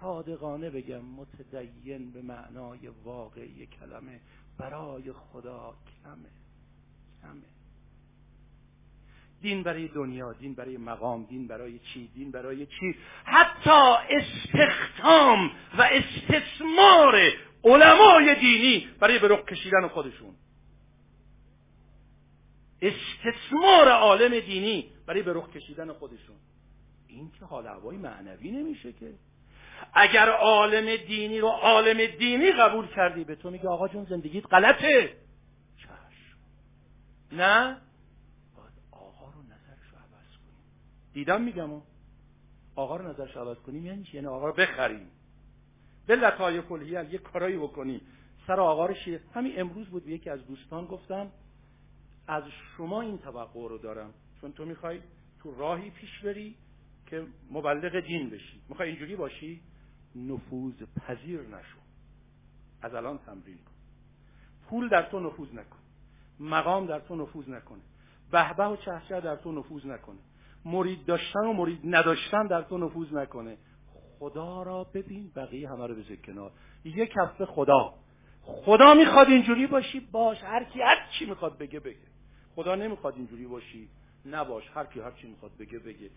صادقانه بگم متدین به معنای واقعی کلمه. برای خدا کمه کمه. دین برای دنیا دین برای مقام دین برای چی دین برای چی؟ حتی استخدام و استثمار علمای دینی برای به کشیدن خودشون. استثمار عالم دینی برای به کشیدن خودشون. این که حال هوای معنوی نمیشه که. اگر عالم دینی رو عالم دینی قبول کردی به تو میگه آقا جون زندگیت غلطه. چشم. نه؟ دیدم میگم آقا. رو نظر عوض کنیم یعنی چی؟ یعنی آقا رو بخریم. به لطای کلیه یه کارایی بکنیم. سر آقا رو شیر. همین امروز بود به یکی از دوستان گفتم از شما این توقع رو دارم. چون تو می‌خوای تو راهی پیش بری که مبلغ دین بشی. می‌خوای اینجوری باشی؟ نفوذ پذیر نشو. از الان تمرین کن. پول در تو نفوذ نکن. مقام در تو نفوذ نکنه. بهبه و چهچه در تو نفوذ نکنه. مرید داشتن و مرید نداشتن در تو نفوذ نکنه. خدا را ببین بقیه همه رو بذار کنار. یک هفته خدا. خدا می‌خواد اینجوری باشی؟ باش. هر کی هر چی می‌خواد بگه بگه. خدا نمی‌خواد اینجوری باشی. نباش هر کی هر چی می‌خواد بگه بگه.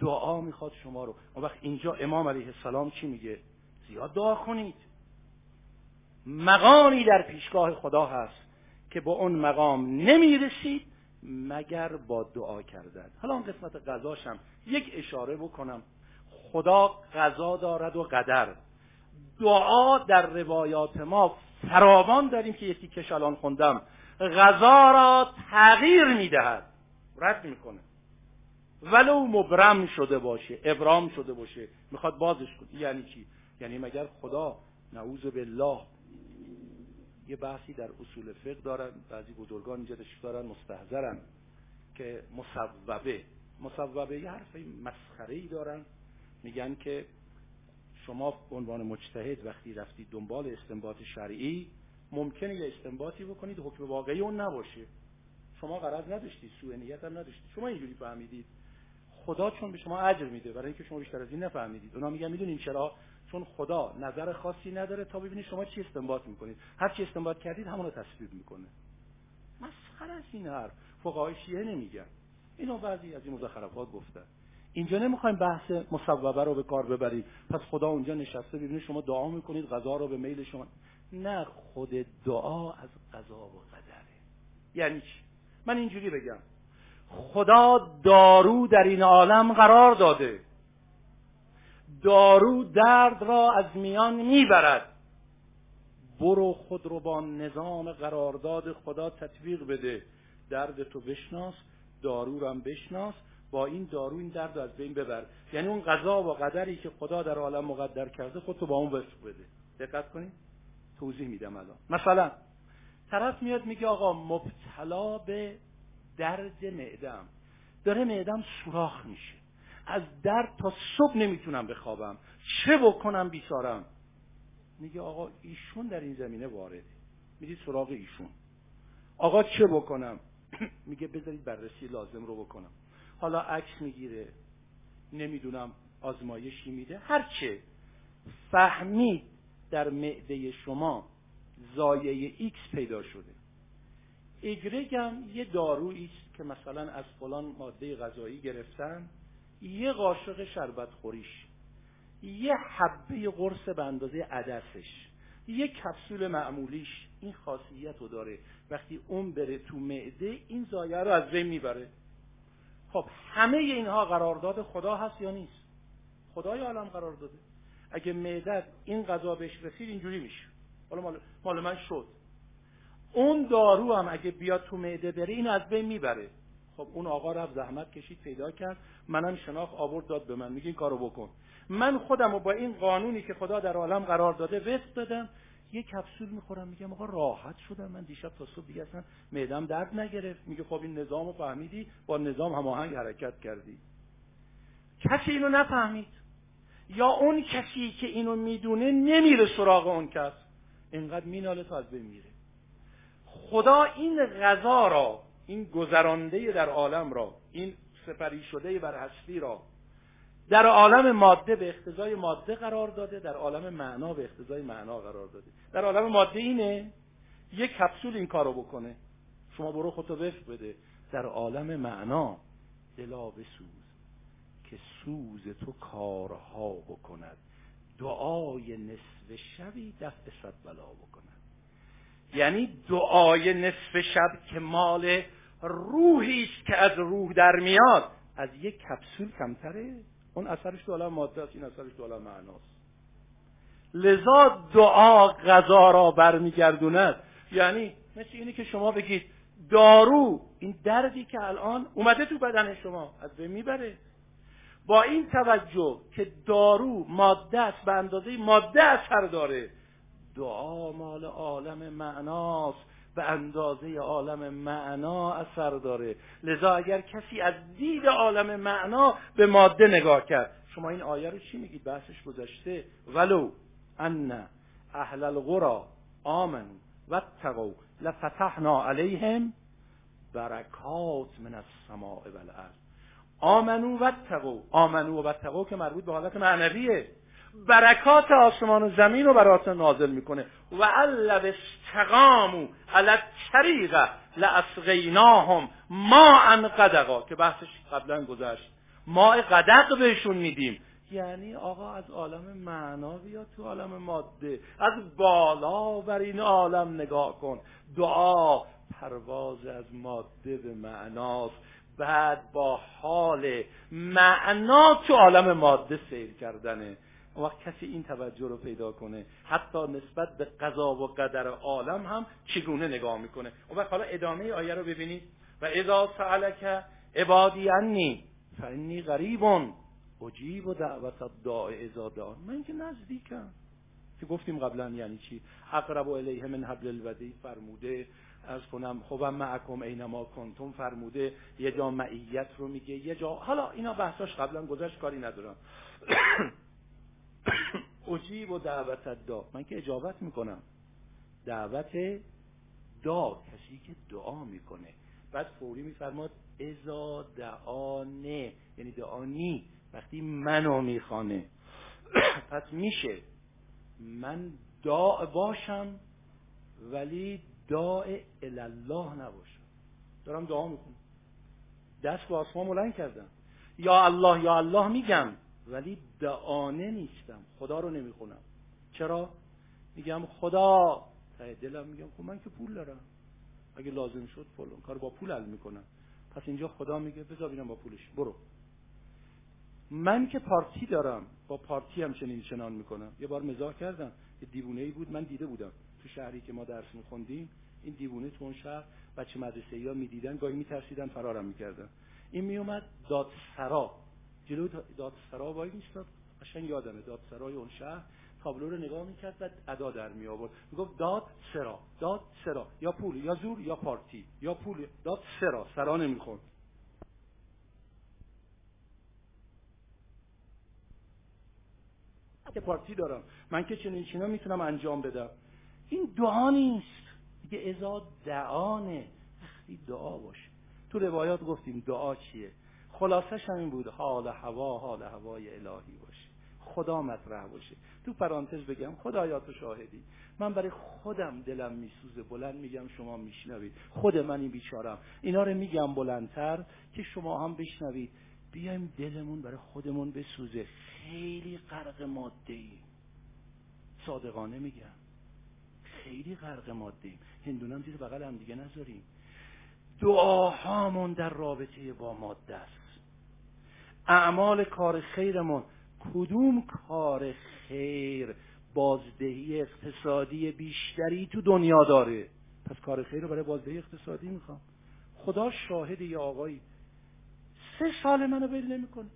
دعا می‌خواد شما رو. اون وقت اینجا امام علیه السلام چی میگه؟ زیاد دعا کنید. مقامی در پیشگاه خدا هست که با اون مقام نمی‌رسید مگر با دعا کردن. حالا اون قسمت قضاشم یک اشاره بکنم. خدا قضا دارد و قدر. دعا در روایات ما فراوان داریم که یکی کش الان خوندم. غذا را تغییر می‌دهد. رد می‌کنه. ولو مبرم شده باشه ابرام شده باشه. می‌خواد بازش کنه. یعنی چی؟ یعنی مگر خدا نعوذ بالله یه بحثی در اصول فقه دارن بعضی بزرگان اینجا دارن مستحضرن که مصوبه مصوبه یه حرف مسخره ای دارن. میگن که شما عنوان مجتهد وقتی رفتید دنبال استنباط شرعی ممکنه یه استنباطی بکنید حکم واقعی اون نباشه. شما قرض نداشتید سوء نیت هم نداشتید شما اینجوری فهمیدید. خدا چون به شما اجر میده برای اینکه شما بیشتر از این نفهمیدید. اونا میگن می‌دونین چرا؟ چون خدا نظر خاصی نداره تا ببینید شما چی استنباط می‌کنید. هر چی استنباط کردید همون رو تصویب می‌کنه. مسخره از این حرف. فقهای شیعه نمیگن. اینو بعضی از این مزخرفات گفتن. اینجا نمی‌خوایم بحث مصوبه رو به کار ببریم. پس خدا اونجا نشسته ببینید شما دعا می‌کنید غذا رو به میل شما. نه خود دعا از قضا و قدره. یعنی چی؟ من اینجوری بگم. خدا دارو در این عالم قرار داده. دارو درد را از میان می‌برد. برو خود رو با نظام قرارداد خدا تطبیق بده. درد تو بشناس دارو رو هم بشناس. با این دارو این درد از بین ببر. یعنی اون قضا و قدری که خدا در عالم مقدر کرده خودتو با اون وفق بده. دقت کنید. توضیح میدم الان. مثلا طرف میاد میگه آقا مبتلا به درد معدم. داره معدم سوراخ میشه. از درد تا صبح نمی‌تونم بخوابم. چه بکنم بیچارم؟ میگه آقا ایشون در این زمینه وارده. می‌دید سراغ ایشون. آقا چه بکنم؟ میگه بذارید بررسی لازم رو بکنم. حالا عکس می‌گیره. نمی‌دونم آزمایشی میده. هرچه فهمید در معده شما ضایعه ایکس پیدا شده. ایگرگ هم یه دارویی است که مثلا از فلان ماده غذایی گرفتن. یه قاشق شربت خوریش. یه حبه قرص به اندازه عدسش. یه کپسول معمولیش. این خاصیت رو داره. وقتی اون بره تو معده این ضایعه رو از بین می‌بره. خب همه اینها قرارداد خدا هست یا نیست؟ خدای عالم قرار داده. اگه معدت این غذا بهش رسید اینجوری میشه. حالا مال, مال من شد. اون دارو هم اگه بیاد تو معده بره این از بین می‌بره. خب اون آقا رفت زحمت کشید پیدا کرد. منم شناخت آورد داد به من. میگه این کارو بکن. من خودم رو با این قانونی که خدا در عالم قرار داده وفق دادم. یه کپسول می‌خورم میگم آقا راحت شدم. من دیشب تا صبح دیگه اصلا معدم درد نگرفت. میگه خب این نظام رو فهمیدی با نظام هماهنگ حرکت کردی. کسی اینو نفهمید؟ یا اون کسی که اینو می‌دونه نمیره سراغ اون کس؟ اینقدر میناله تا از بین میره. خدا این غذا را این گذرانده در عالم را این سپری شده بر هستی را در عالم ماده به اختزای ماده قرار داده در عالم معنا به اختزای معنا قرار داده. در عالم ماده اینه یک کپسول این کارو بکنه. شما برو خودتو وفق بده. در عالم معنا دلا بسوز که سوز تو کارها بکند. دعای نصف شبی دفع صد بلا بکند یعنی دعای نصف شب که مال روحی است که از روح در میاد از یک کپسول کمتره. اون اثرش تو عالم ماده است این اثرش تو عالم معناست. لذا دعا غذا را برمیگردوند. یعنی مثل اینی که شما بگید دارو این دردی که الان اومده تو بدن شما از بین می‌بره. با این توجه که دارو ماده است به اندازه ماده اثر داره دعا مال عالم معناست به اندازه عالم معنا اثر داره. لذا اگر کسی از دید عالم معنا به ماده نگاه کرد شما این آیه رو چی میگید؟ بحثش گذشته. ولو ان اهل القرى آمنوا واتقوا لفتحنا علیهم برکات من السماء والارض. آمنو و تقو آمنو و تقو که مربوط به حالت معنویه. برکات آسمان و زمین رو برات نازل می‌کنه. و علب استقامو علی الطریق لاسقیناهم ما ان قدقا. که بحثش قبلا گذشت. ما قدق بهشون میدیم. یعنی آقا از عالم معنا بیا تو عالم ماده. از بالا بر این عالم نگاه کن. دعا پرواز از ماده به معناست. بعد با حال معنا تو عالم ماده سیر کردنه. وقت کسی این توجه رو پیدا کنه. حتی نسبت به قضا و قدر عالم هم چگونه نگاه می‌کنه. و حالا ادامه آیه رو ببینید. و اذا سألک عبادی انی فانی غریبون. اجیب و دعوت الداع اذا دعان. من که نزدیکم. که گفتیم قبلا یعنی چی؟ اقرب الیه من حبل الودی فرموده از کنم خوبم معکم اینما کنتم فرموده یه جا معیت رو میگه یه جا حالا اینا بحثاش قبلا گذشت کاری ندارم. اجیب و دعوت دا من که اجابت می‌کنم. دعوت دا کسی که دعا می‌کنه. بعد فوری میفرماد ازا دعانه. یعنی دعانی. وقتی منو می‌خوانه. پس میشه. من داع باشم ولی داع الله نباشم دارم دعا می‌کنم. دست به آسمان بلند کردم. یا الله یا الله میگم ولی دعانه نیستم. خدا رو نمی‌خونم. چرا؟ میگم خدا. ته دلم میگم خب من که پول دارم. اگه لازم شد فلان کار با پول حل می‌کنم. پس اینجا خدا میگه بذار ببینم با پولش. برو. من که پارتی دارم با پارتی هم چنین چنان می‌کنم. یه بار مزاح کردم. یه دیوونه ای بود من دیده بودم. تو شهری که ما درس میخوندیم این دیوونه تو اون شهر بچه مدرسه یا می‌دیدن گاهی میترسیدن فرارم می‌کردن. این میومد دادسرا. جلو دادسرا وای میستاد قشنگ یادمه دادسرای اون شهر تابلو رو نگاه می‌کرد و ادا در می آورد می‌گفت داد سرا داد سرا یا پول یا زور یا پارتی یا پول. داد سرا سرا نمی‌خوند که پارتی دارم. من که چنین چینا می‌تونم انجام بدم. این دعا نیست. دیگه ازا دعانه وقتی دعا باشه. تو روایات گفتیم دعا چیه؟ خلاصش همین بود حال هوا حال هوای الهی باشه. خدا مطرح باشه. تو پرانتز بگم خدایا تو شاهدی. من برای خودم دلم میسوزه بلند میگم شما میشنوید. خود من این بیچارم. اینا رو میگم بلندتر که شما هم بشنوید. بیایم دلمون برای خودمون بسوزه. خیلی غرق ماده ای صادقانه میگم. خیلی غرق ماده ایم هندونم زیر بغل هم دیگه نذاریم. دعاهامون در رابطه با ماده است. اعمال کار خیرمون کدوم کار خیر بازدهی اقتصادی بیشتری تو دنیا داره؟ پس کار خیر رو برای بازدهی اقتصادی می‌خوام. خدا شاهد یا آقایی. سه سال منو ول نمی‌کنه.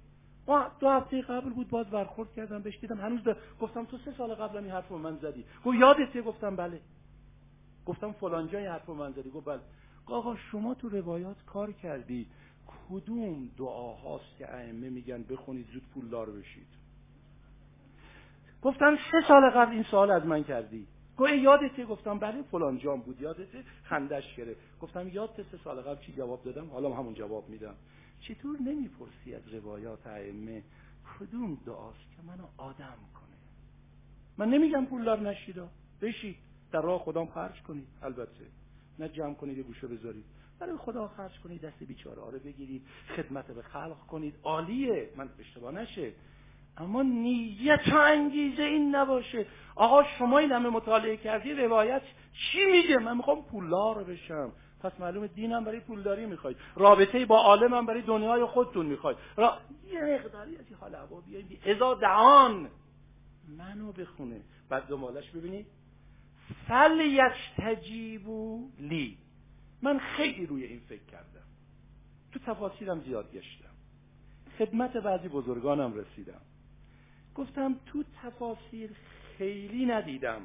دو هفته قبل بود باز برخورد کردم بهش دیدم. هنوز گفتم تو سه سال قبل این حرف رو من زدی. گفت یادته؟ گفتم بله. گفتم فلان جای حرف رو من زدی. گفت بله. آقا شما تو روایات کار کردی. کدوم دعاهاست که ائمه میگن بخونید زود پولدار بشید؟ گفتم سه سال قبل این سوال از من کردی. گوه یادته؟ گفتم بله فلان جام بود. یادته؟ خندش گرفت. گفتم یادت سه سال قبل چی جواب دادم؟ حالا همون جواب میدم. چطور نمی‌پرسی از روایات ائمه کدوم دعاست که منو آدم کنه؟ من نمیگم پولدار نشیدا بشید در راه خدام خرج کنید. البته نه جمع کنید یه گوشه بذارید. برای خدا خرج کنید دست بیچاره رو بگیرید خدمت به خلق کنید. عالیه من اشتباه نشه. اما نیت و انگیزه این نباشه. آقا شما این همه مطالعه کردی روایت چی میگه؟ من می‌خوام پولدار بشم. پس معلومه دینم برای پولداری می‌خواید. رابطه با عالمم برای دنیای خودتون می‌خواید. را... یه مقداری از حال هوا بیایید ازا دعان منو بخونه. بعد دنبالش ببینید. فل یستجیبو لی. من خیلی روی این فکر کردم. تو تفاصیلم زیاد گشتم. خدمت بعضی بزرگانم رسیدم. گفتم تو تفاصیل خیلی ندیدم.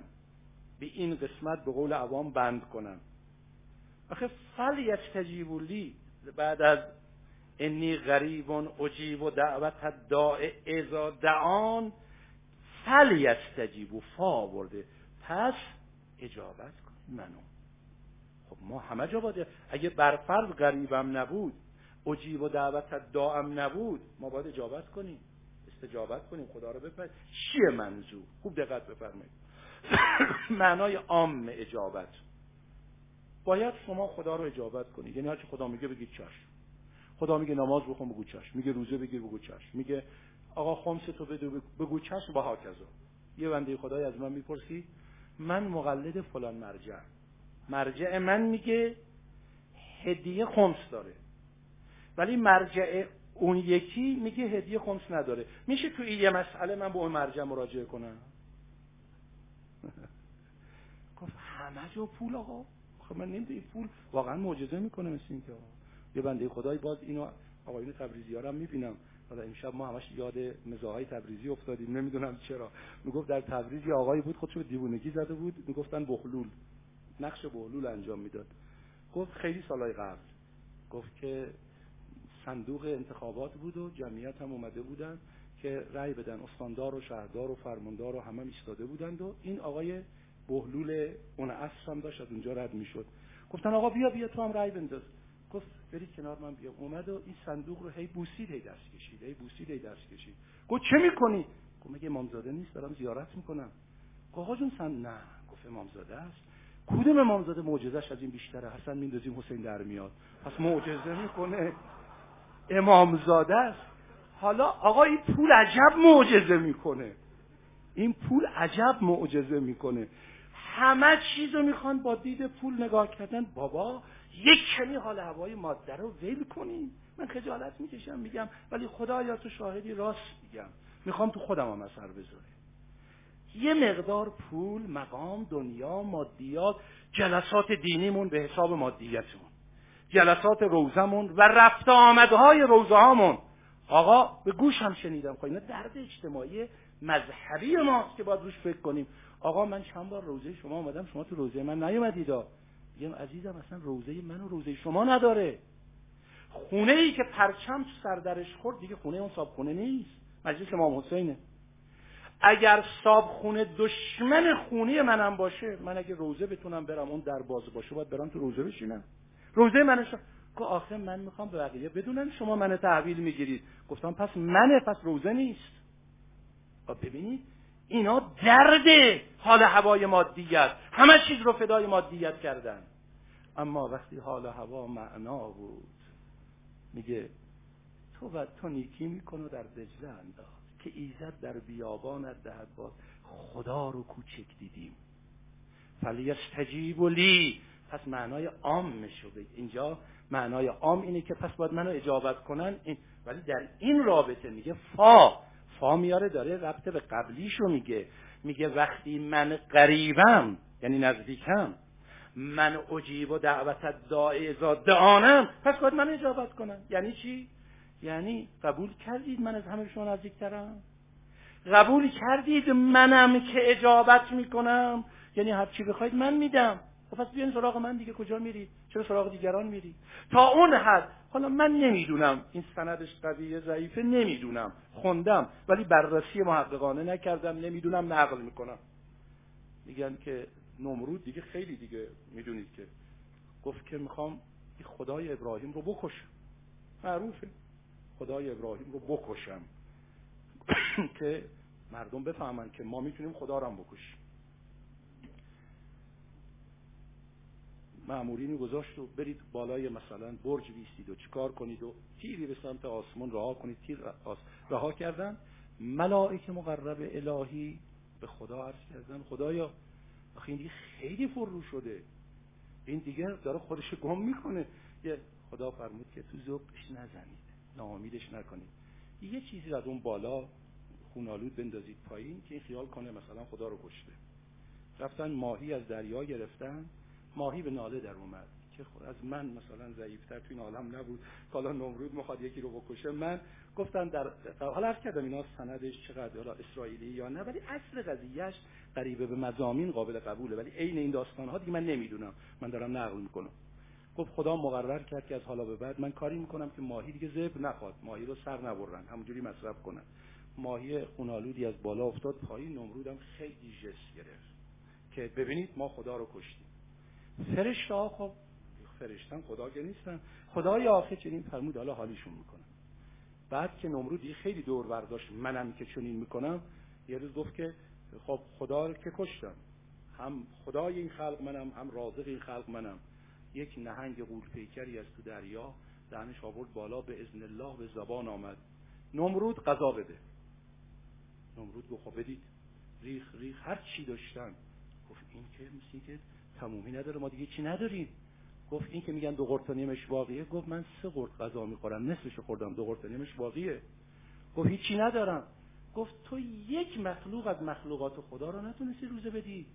به این قسمت به قول عوام بند کنم. آخه فل یستجیبوا لی. بعد از انی غریب اجیب و دعوت داع ازا دعان فل یستجیبوا فا آورده. پس اجابت کن منو. خب ما همه جا باید اگه برفرض غریبم نبود اجیب و دعوت داعم نبود ما باید اجابت کنیم. استجابت کنیم خدا رو بپرد چیه منظور؟ خوب دقت بفرمایید. معنای عام اجابت. باید شما خدا رو اجابت کنید. یعنی هرچی خدا میگه بگید چشم. خدا میگه نماز بخون بگو چشم. میگه روزه بگیر بگو چشم. میگه آقا خمس تو بده بگو چشم با هاکذا یه بنده خدای از من می‌پرسی من مقلد فلان مرجع. مرجع من میگه هدیه خمس داره. ولی مرجع اون یکی میگه هدیه خمس نداره. میشه تو یه مسئله من به اون مرجع مراجعه کنم؟ گفت همه جا پول آقا. خب من نمیده این پول واقعا معجزه می‌کنه مثل این که یه بنده خدای باز اینو آقایون تبریزی ها هم می‌بینم. حالا امشب ما همش یاد مزاهای تبریزی افتادیم نمی‌دونم چرا. می‌گفت در تبریز یه آقایی بود خودشو به دیوونگی زده بود. می‌گفتن بخلول. نقش بخلول انجام می‌داد. گفت خیلی سالای قبل. گفت که صندوق انتخابات بود و جمعیت هم اومده بودن که رأی بدن. استاندار و شهردار و فرماندار و همه ایستاده بودند و این آقای بهلول اون عصر هم داشت از اونجا رد می‌شد. گفتن آقا بیا بیا تو هم رأی بنداز. گفت برید کنار من بیا. اومد و این صندوق رو هی بوسید هی دست کشید هی بوسید هی دست کشید. گفت چه می‌کنی؟ گفت مگه امامزاده نیست؟ دارم زیارت می‌کنم. گفت آقا جون سن نه. گفت امامزاده است. کدوم امامزاده معجزش از این بیشتره؟ حسن میندازیم حسین در میاد. پس معجزه می‌کنه. امامزاده است. حالا آقا این پول عجب معجزه می‌کنه. این پول عجب معجزه می‌کنه. همه چیز رو می‌خوان با دید پول نگاه کردن. بابا یک کمی حال هوای ماده رو ول کنیم من خجالت می‌کشم میگم ولی خدا یا تو شاهدی راست میگم. می‌خوام تو خودم هم اثر بذاره یه مقدار پول مقام دنیا مادیات جلسات دینیمون به حساب مادیتمون. جلسات روزمون و رفت آمدهای روزه هامون آقا به گوش هم شنیدم. خب اینا درد اجتماعی مذهبی ماست که باید روش فکر کنیم. آقا من چند بار روزه شما آمدم شما تو روزه من نیومدید. میگم عزیزم اصلا روزه من و روزه شما نداره. خونه ای که پرچم تو سردرش خورد دیگه خونه اون صاحب خونه نیست. مجلس امام حسینه. اگر صاحب خونه دشمن خونه منم باشه من اگه روزه بتونم برم اون در باز باشه باید برم تو روزه بشینم. روزه منش که آخه من می‌خوام به بقیه بدونم شما من تحویل می‌گیرید. گفتم پس منه پس روزه نیست. ببینید اینا درد حال هوای مادیت همه چیز رو فدای مادیت کردن. اما وقتی حال هوا معنا بود میگه تو و تو نیکی میکن و در دجله انداز که ایزد در بیابانت دهد باز. خدا رو کوچک دیدیم. فلیستجیب لی. پس معنای عام شده اینجا معنای عام اینه که پس باید منو اجابت کنن. این ولی در این رابطه میگه فا. فا میاره داره ربط به قبلیشو میگه. میگه وقتی من قریبم یعنی نزدیکم من اجیب و دعوت داعی دعانم پس باید من اجابت کنم. یعنی چی؟ یعنی قبول کردید من از همه شما نزدیکترم؟ قبول کردید منم که اجابت می‌کنم؟ یعنی هر چی بخواید من میدم. خب پس بیاین سراغ من دیگه کجا میری چرا سراغ دیگران میری تا اون حد حالا من نمی‌دونم. این سندش قویه ضعیفه نمی‌دونم. خوندم ولی بررسی محققانه نکردم. نمی‌دونم نقل می‌کنم. میگن که نمرود دیگه خیلی دیگه می‌دونید که. گفت که می‌خوام خدای ابراهیم رو بکشم. معروفه. خدای ابراهیم رو بکشم. که مردم بفهمن که ما می‌تونیم خدا رو هم بکشیم. معمورینی گذاشت و برید بالای مثلا برج بیستید و چیکار کنید و تیری به سمت آسمان رها کنید. تیر رها کردن. ملائکه مقرب الهی به خدا عرض کردن. خدایا آخه این خیلی فرو شده. این دیگه داره خودش گم می‌کنه. یه خدا فرمود که تو زبش نزنید. ناامیدش نکنید. یه چیزی از اون بالا خونالود بندازید پایین که این خیال کنه مثلا خدا رو کشته. رفتن ماهی از دریا گرفتن. ماهی به ناله در اومد. که خود از من مثلا ضعیفتر تو این عالم نبود. حالا نمرود می‌خواد یکی رو بکشه. من گفتن در حالا عرض کردم اینا سندش چقدر حالا اسرائیلی یا نه ولی اصل قضیهش قریبه به مزامین قابل قبوله. ولی عین این داستان ها دیگه من نمی‌دونم. من دارم نقل می‌کنم. گفت خدا مقرر کرد که از حالا به بعد من کاری می‌کنم که ماهی دیگه زب نخواد. ماهی رو سر نبرن. همونجوری مصرف کنن. ماهی خونالودی از بالا افتاد پایین. نمرودم خیلی جس گرفت. که ببینید ما خدا رو کشتیم. فرشته ها خب فرشتن خدا که نیستن. خدای آخه چنین فرمود حالا حالیشون می‌کنم. بعد که نمرود خیلی دور برداشت منم که چنین می‌کنم یه روز گفت که خب خدا رو که کشتم. هم خدای این خلق منم هم رازق این خلق منم. یک نهنگ غول پیکری از تو دریا دهنش آورد بالا به اذن الله به زبان آمد. نمرود قضا بده. نمرود گفت خب بدید. ریخ ریخ هر چی داشتن. گفت این که مثل که تمومی نداره ما دیگه چی نداریم؟ گفت این که میگن دو قرت نیمش واقعیه گفت من سه قرت غذا می‌خورم نصفش خوردم دو قرت نیمش واقعیه گفت هیچی ندارم. گفت تو یک مخلوق از مخلوقات خدا رو نتونستی روزه بدی.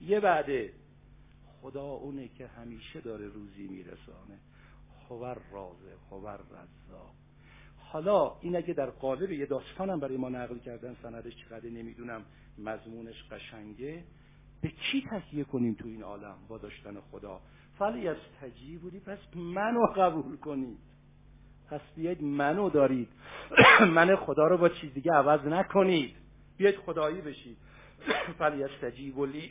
یه بعده. خدا اونه که همیشه داره روزی میرسانه. خبر رازه خبر رزاق. حالا این اگه در قالب یه داستانم برای ما نقل کردن سندش چقدر نمی‌دونم مضمونش قشنگه. به کی تکیه کنیم تو این عالم با داشتن خدا؟ فلی از تجیب بودی پس منو قبول کنید. پس بیاید منو دارید. من خدا رو با چیز دیگه عوض نکنید. بیاید خدایی بشید. فلی از تجیب لی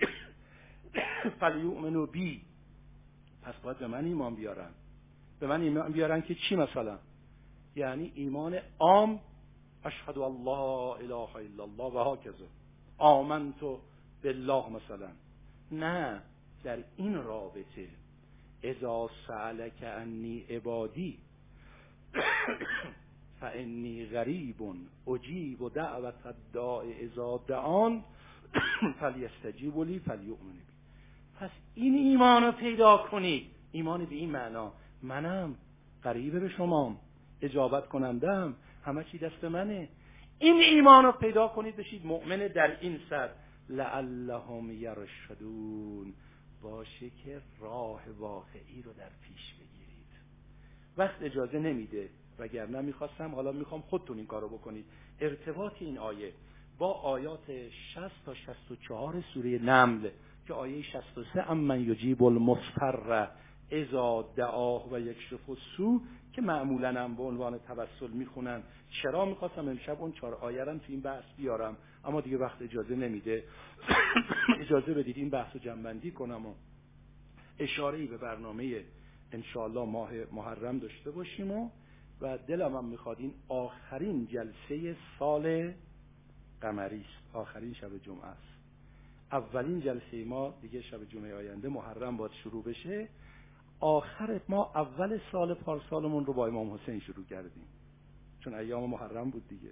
فلی یؤمنو بی. پس باید به من ایمان بیارن. به من ایمان بیارن که چی مثلا؟ یعنی ایمان عام. اشهد الله اله الا الله و هاکذا. آمنتو بالله مثلا. نه در این رابطه. اذا سألك انی عبادی فانی غریب اجیب و دعوت الداع اذا دعان فلیستجیب لی فلیؤمن بی. پس این ایمان رو پیدا کنید ایمان به این معنا منم قریب به شمام اجابت کنندم همه چی دست منه. این ایمان رو پیدا کنید بشید مؤمن در این سر. لعلهم یرشدون. باشه که راه واقعی رو در پیش بگیرید. وقت اجازه نمیده وگرنه می‌خواستم حالا می‌خوام خودتون این کارو بکنید. ارتباط این آیه با آیات 60 تا 64 سوره نمل که آیه 63 ام من یجیب المضطر اذا دعاه و یکشف سو که معمولا هم به عنوان توسل می‌خونن. چرا می‌خواستم امشب اون چهار آیه تو این بحث بیارم؟ اما دیگه وقت اجازه نمیده. اجازه بدید این بحث رو جنبندی کنم و اشاره به برنامه انشاءالله ماه محرم داشته باشیم و و دلم هم می‌خواد این آخرین جلسه سال قمری است. آخرین شب جمعه است. اولین جلسه ما دیگه شب جمعه آینده محرم باید شروع بشه. آخر ما اول سال پارسالمون رو با امام حسین شروع کردیم. چون ایام محرم بود دیگه.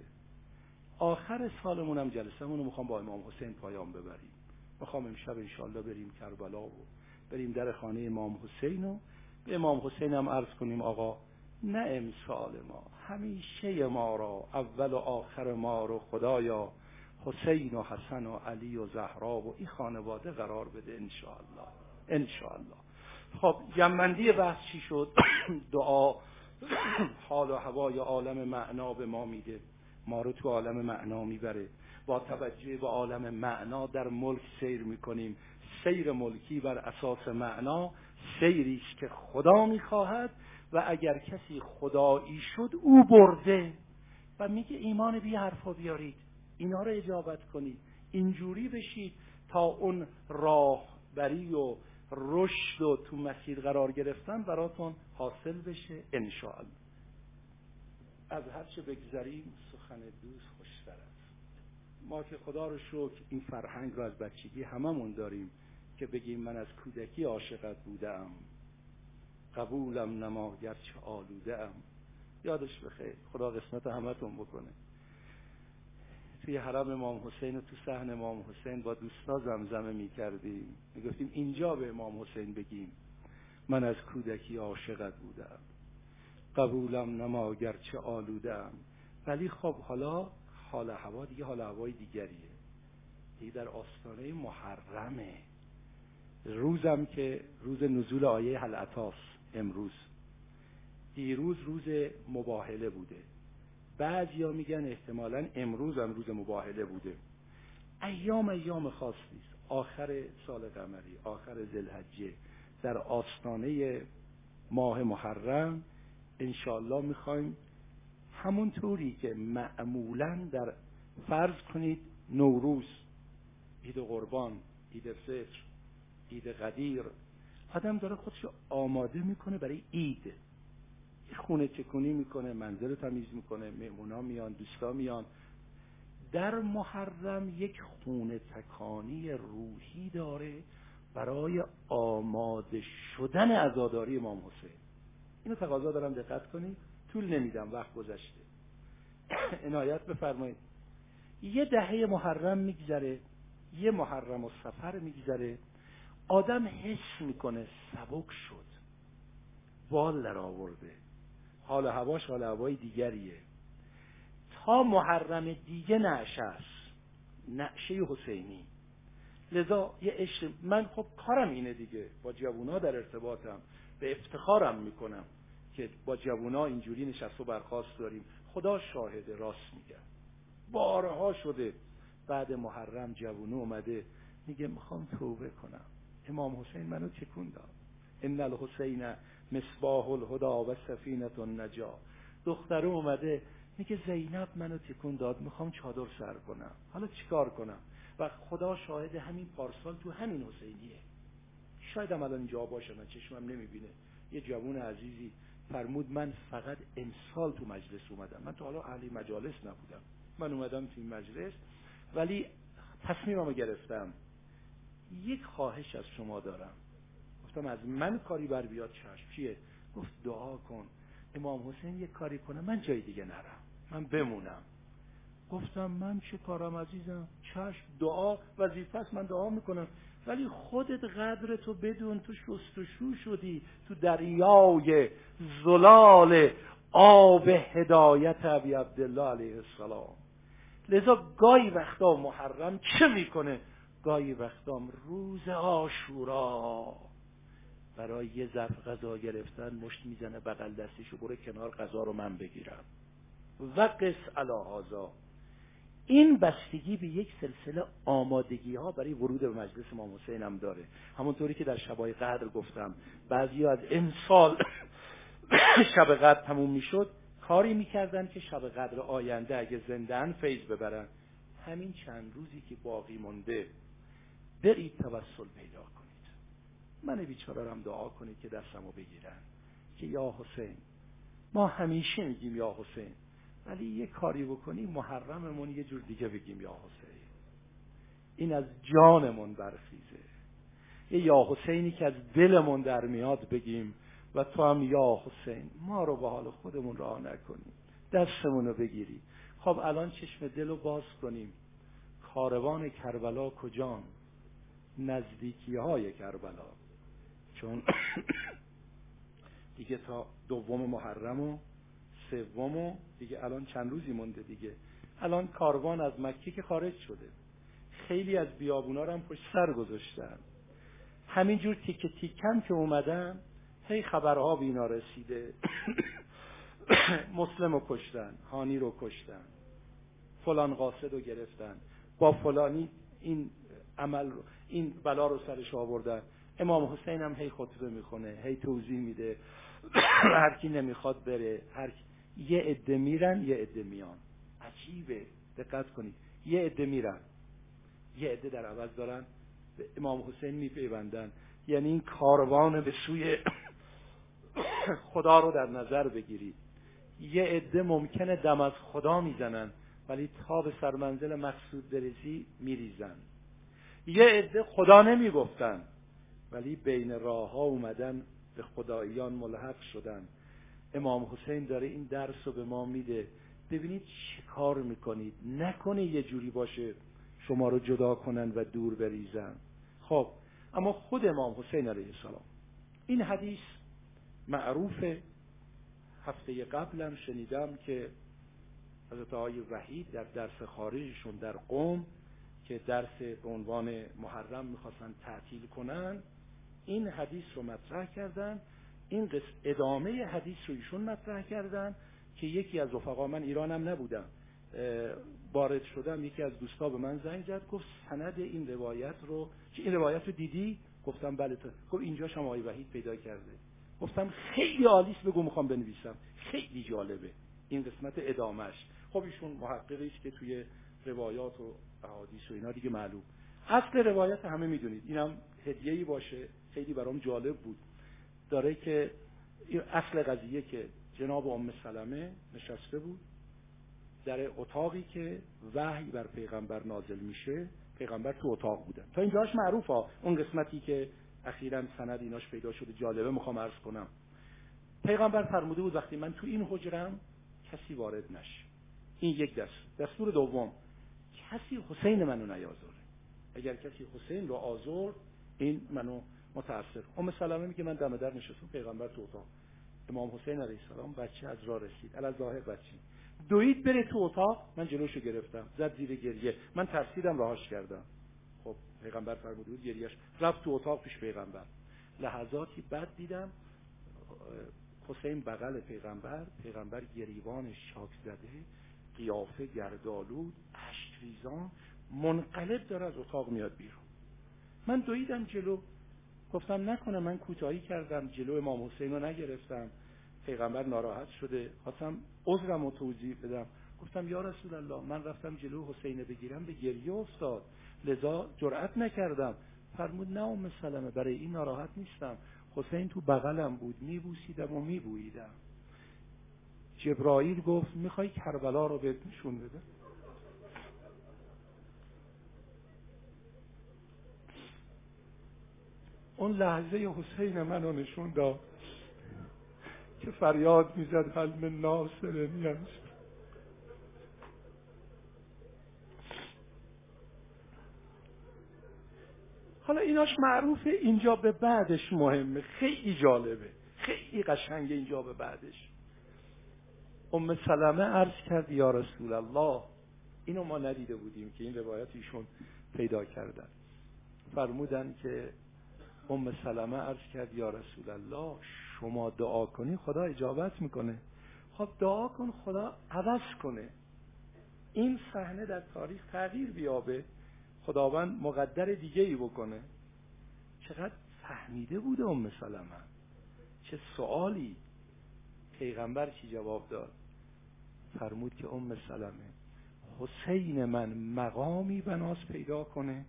آخر سالمون هم جلسهمون رو می‌خوام با امام حسین پایان ببریم. می‌خوام امشب انشالله بریم کربلا و بریم در خانه امام حسین و به امام حسین هم عرض کنیم آقا نه امسال ما همیشه ما را اول و آخر ما رو خدایا حسین و حسن و علی و زهرا و این خانواده قرار بده انشاءالله. انشاءالله. خب جنبندی بحث چی شد؟ دعا حال و هوای عالم معنا به ما میده. ما رو تو عالم معنا می‌بره. با توجه به عالم معنا در ملک سیر می‌کنیم. سیر ملکی بر اساس معنا سیری است که خدا می‌خواهد و اگر کسی خدایی شد او برده. و میگه ایمان بی حرفا بیارید. اینا رو اجابت کنید. اینجوری بشید تا اون راهبری و رشد و تو مسیر قرار گرفتن براتون حاصل بشه انشاءالله. از هر چه بگذریم سخن دوست خوشتر است. ما که خدا رو شکر این فرهنگ رو از بچگی هممون داریم که بگیم من از کودکی عاشقت بودم. قبولم نما گرچه آلوده ام یادش بخیر خدا قسمت همتون بکنه. توی حرم امام حسین و تو صحن امام حسین با دوستا زمزمه می کردیم می گفتیم اینجا به امام حسین بگیم. من از کودکی عاشقت بودم. قبولم نما گرچه آلودم. ولی خب حالا حال هوا دیگه حال هوای دیگریه. دیگه در آستانه محرمه. روزم که روز نزول آیه حلعتاس امروز. دیروز روز مباهله بوده. بعضیا میگن احتمالا امروز هم روز مباهله بوده. ایام ایام خاصی است آخر سال قمری آخر ذوالحجه در آستانه ماه محرم انشالله می‌خوایم همونطوری که معمولا در فرض کنید نوروز عید قربان عید فطر عید قدیر آدم داره خودش آماده می‌کنه برای عید. خونه چکونی می‌کنه منزل تمیز می‌کنه مهمونا میان دوستا میان. در محرم یک خونه تکانی روحی داره برای آماده شدن عزاداری امام حسین. اینو تقاضا دارم دقت کنید طول نمیدم وقت گذشته. عنایت بفرمایید. یه دهه محرم میگذره یه محرم و سفر میگذره. آدم حس می‌کنه سبک شد وال در آورده. حال هواش حال هوای دیگریه. تا محرم دیگه نعشه است. نعشه حسینی. لذا یه عشق من خب کارم اینه دیگه. با جوونا در ارتباطم. به افتخارم می‌کنم که با جوونا اینجوری نشست و برخواست داریم. خدا شاهد راست میگه. بارها شده بعد محرم جوونو اومده. میگه می‌خوام توبه کنم. امام حسین منو تکون داد. ان الحسین مصباح الهدا و سفینه النجا. دختره اومده میگه زینب منو تکون داد می‌خوام چادر سر کنم. حالا چیکار کنم؟ و خدا شاهد همین پارسال تو همین حسینیه. شاید هم الان اینجا باشه من چشمم نمی‌بینه. یه جوون عزیزی فرمود من فقط امسال تو مجلس اومدم. من تا حالا اهلی مجالس نبودم. من اومدم تو این مجلس ولی تصمیممو گرفتم. یک خواهش از شما دارم. گفتم از من کاری بر بیاد چشم. چیه؟ گفت دعا کن. امام حسین یک کاری کنه من جای دیگه نرم. من بمونم. گفتم من چه کارم عزیزم؟ چشم دعا وظیفه است من دعا می‌کنم. ولی خودت قدر تو بدون تو شستشو شدی. تو دریای زلال آب هدایت ابی عبدالله علیه السلام. لذا گاهی وقتا محرم چه می‌کنه؟ گاهی وقتا روز آشورا. برای یه ظرف غذا گرفتن مشت می‌زنه بغل دستشو برو کنار غذا رو من بگیرم. و قص علا این بستگی به یک سلسله آمادگی ها برای ورود به مجلس امام حسین هم داره. همونطوری که در شبای قدر گفتم بعضی از امسال شب قدر تموم می‌شد کاری می‌کردن که شب قدر آینده اگه زندن فیض ببرن. همین چند روزی که باقی مونده برید توسل پیدا من بیچاره دعا کنید که دستمو بگیرن. که یا حسین ما همیشه میگیم یا حسین ولی یه کاری بکنی محرممون یه جور دیگه بگیم یا حسین. این از جانمون برخیزه. یه یا حسینی که از دلمون در میاد بگیم و تو هم یا حسین. ما رو به حال خودمون راه نکنیم. دستمون رو بگیری خب الان چشم دل رو باز کنیم. کاروان کربلا کجان؟ نزدیکی های کربلا. چون دیگه تا دوم محرم و سوم و دیگه الان چند روزی مونده دیگه. الان کاروان از مکه که خارج شده. خیلی از بیابونا هم پشت سر گذاشتن. همینجور تیکه تیکم که اومدن هی خبرها بینا رسیده. مسلم رو کشتن هانی رو کشتن فلان قاصد رو گرفتن. با فلانی این عمل رو این بلا رو سرش آوردن. امام حسین هم هی خطبه می‌کنه هی توضیح میده. هر کی نمی‌خواد بره هر یه عده میرن یه عده میان. عجیبه. دقت کنید. یه عده میرن. یه عده در عوض دارن. به امام حسین میپیوندن. یعنی این کاروان به سوی خدا رو در نظر بگیرید. یه عده ممکنه دم از خدا می‌زنن ولی تا به سرمنزل مقصود برسی میریزن. یه عده خدا نمی‌گفتن. ولی بین راه ها اومدن به خداییان ملحق شدن. امام حسین داره این درس رو به ما میده. ببینید چه کار می‌کنید. نکنه یه جوری باشه شما رو جدا کنن و دور بریزن. خب اما خود امام حسین علیه السلام این حدیث معروف هفته قبلم شنیدم که حضرت آقای وحید در درس خارجشون در قوم که درس به عنوان محرم می‌خواستن تعطیل کنن این حدیث رو مطرح کردن این ادامه حدیث رو ایشون مطرح کردن که یکی از رفقا من ایرانم نبودم. وارد شدم یکی از دوستا به من زنگ زد گفت سند این روایت رو که این روایت رو دیدی؟ گفتم بله تو. گفت اینجا شما آقای وحید پیدا کرده. گفتم خیلی عالیست بگو می‌خوام بنویسم. خیلی جالبه. این قسمت ادامش خب ایشون محققی است که توی روایات و احادیث و اینا دیگه معلوم. اصل روایت همه می‌دونید. اینم هدیه‌ای باشه. خیلی برام جالب بود. داره که اصل قضیه که جناب ام سلمه نشسته بود در اتاقی که وحی بر پیغمبر نازل میشه پیغمبر تو اتاق بودن تا اینجاش معروف ها اون قسمتی که اخیرا سند ایناش پیدا شده جالبه می‌خوام عرض کنم. پیغمبر فرموده بود وقتی من تو این حجرم کسی وارد نشه. این یک دست. دستور دوم کسی حسین منو نیازاره. اگر کسی حسین رو آزرد این منو متاثر ام سلمه میگه من دم در نشستم پیغمبر تو اتاق. امام حسین علیه السلام بچه از راه رسید. علی ظاهر بچه. دوید بره تو اتاق من جلوشو گرفتم. زد زیر گریه. من ترسیدم راهاش کردم. خب پیغمبر فرموده بود گریهش رفت تو اتاق پیش پیغمبر. لحظاتی بعد دیدم حسین بغل پیغمبر. پیغمبر گریوان شاک زده. قیافه گردالود اشکریزان منقلب داره از اتاق میاد بیرون. من دویدم جلو. گفتم نکنه من کوتاهی کردم جلو امام حسین رو نگرفتم. پیغمبر ناراحت شده. خواستم عذرم رو توضیح بدم. گفتم یا رسول الله من رفتم جلو حسین بگیرم به گریه افتاد. لذا جرأت نکردم. فرمود نه ام سلمه برای این ناراحت نیستم. حسین تو بغلم بود میبوسیدم و میبوییدم. جبرائیل گفت می‌خوای کربلا رو بهت نشون بده؟ اون لحظه حسین منو نشون داد که فریاد می‌زد حلم ناصر نیست. حالا ایناش معروفه اینجا به بعدش مهمه. خیلی جالبه. خیلی قشنگه اینجا به بعدش. ام سلمه عرض کرد یا رسول الله. اینو ما ندیده بودیم که این روایت ایشون پیدا کردن. فرمودن که ام سلمه عرض کرد یا رسول الله شما دعا کنی خدا اجابت می‌کنه. خب دعا کن خدا عوض کنه. این صحنه در تاریخ تغییر بیابه. خداوند مقدر دیگه ای بکنه. چقدر فهمیده بوده ام سلمه؟ چه سوالی؟ پیغمبر چی جواب داد؟ فرمود که ام سلمه حسین من مقامی بناس پیدا کنه.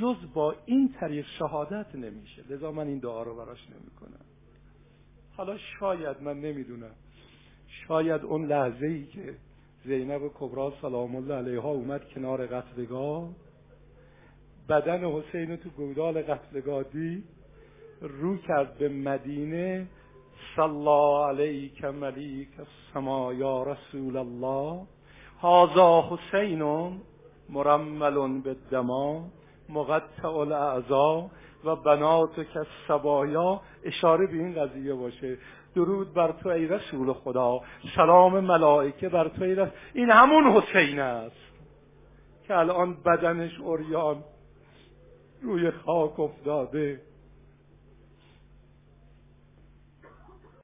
جز با این طریق شهادت نمیشه. لذا من این دعا رو براش نمی‌کنم. حالا شاید من نمی‌دونم. شاید اون لحظه ای که زینب کبرا سلام الله علیها اومد کنار قتلگاه بدن حسین تو گودال قتلگاه دید رو کرد به مدینه صلی علیک ملیک السما یا رسول الله هازا حسین مرمل بالدما مقطع الاعضا و بنات که سبایا اشاره به این قضیه باشه. درود بر تو ای رسول خدا. سلام ملائکه بر تو ای این همون حسین است که الان بدنش اوریان روی خاک افتاده.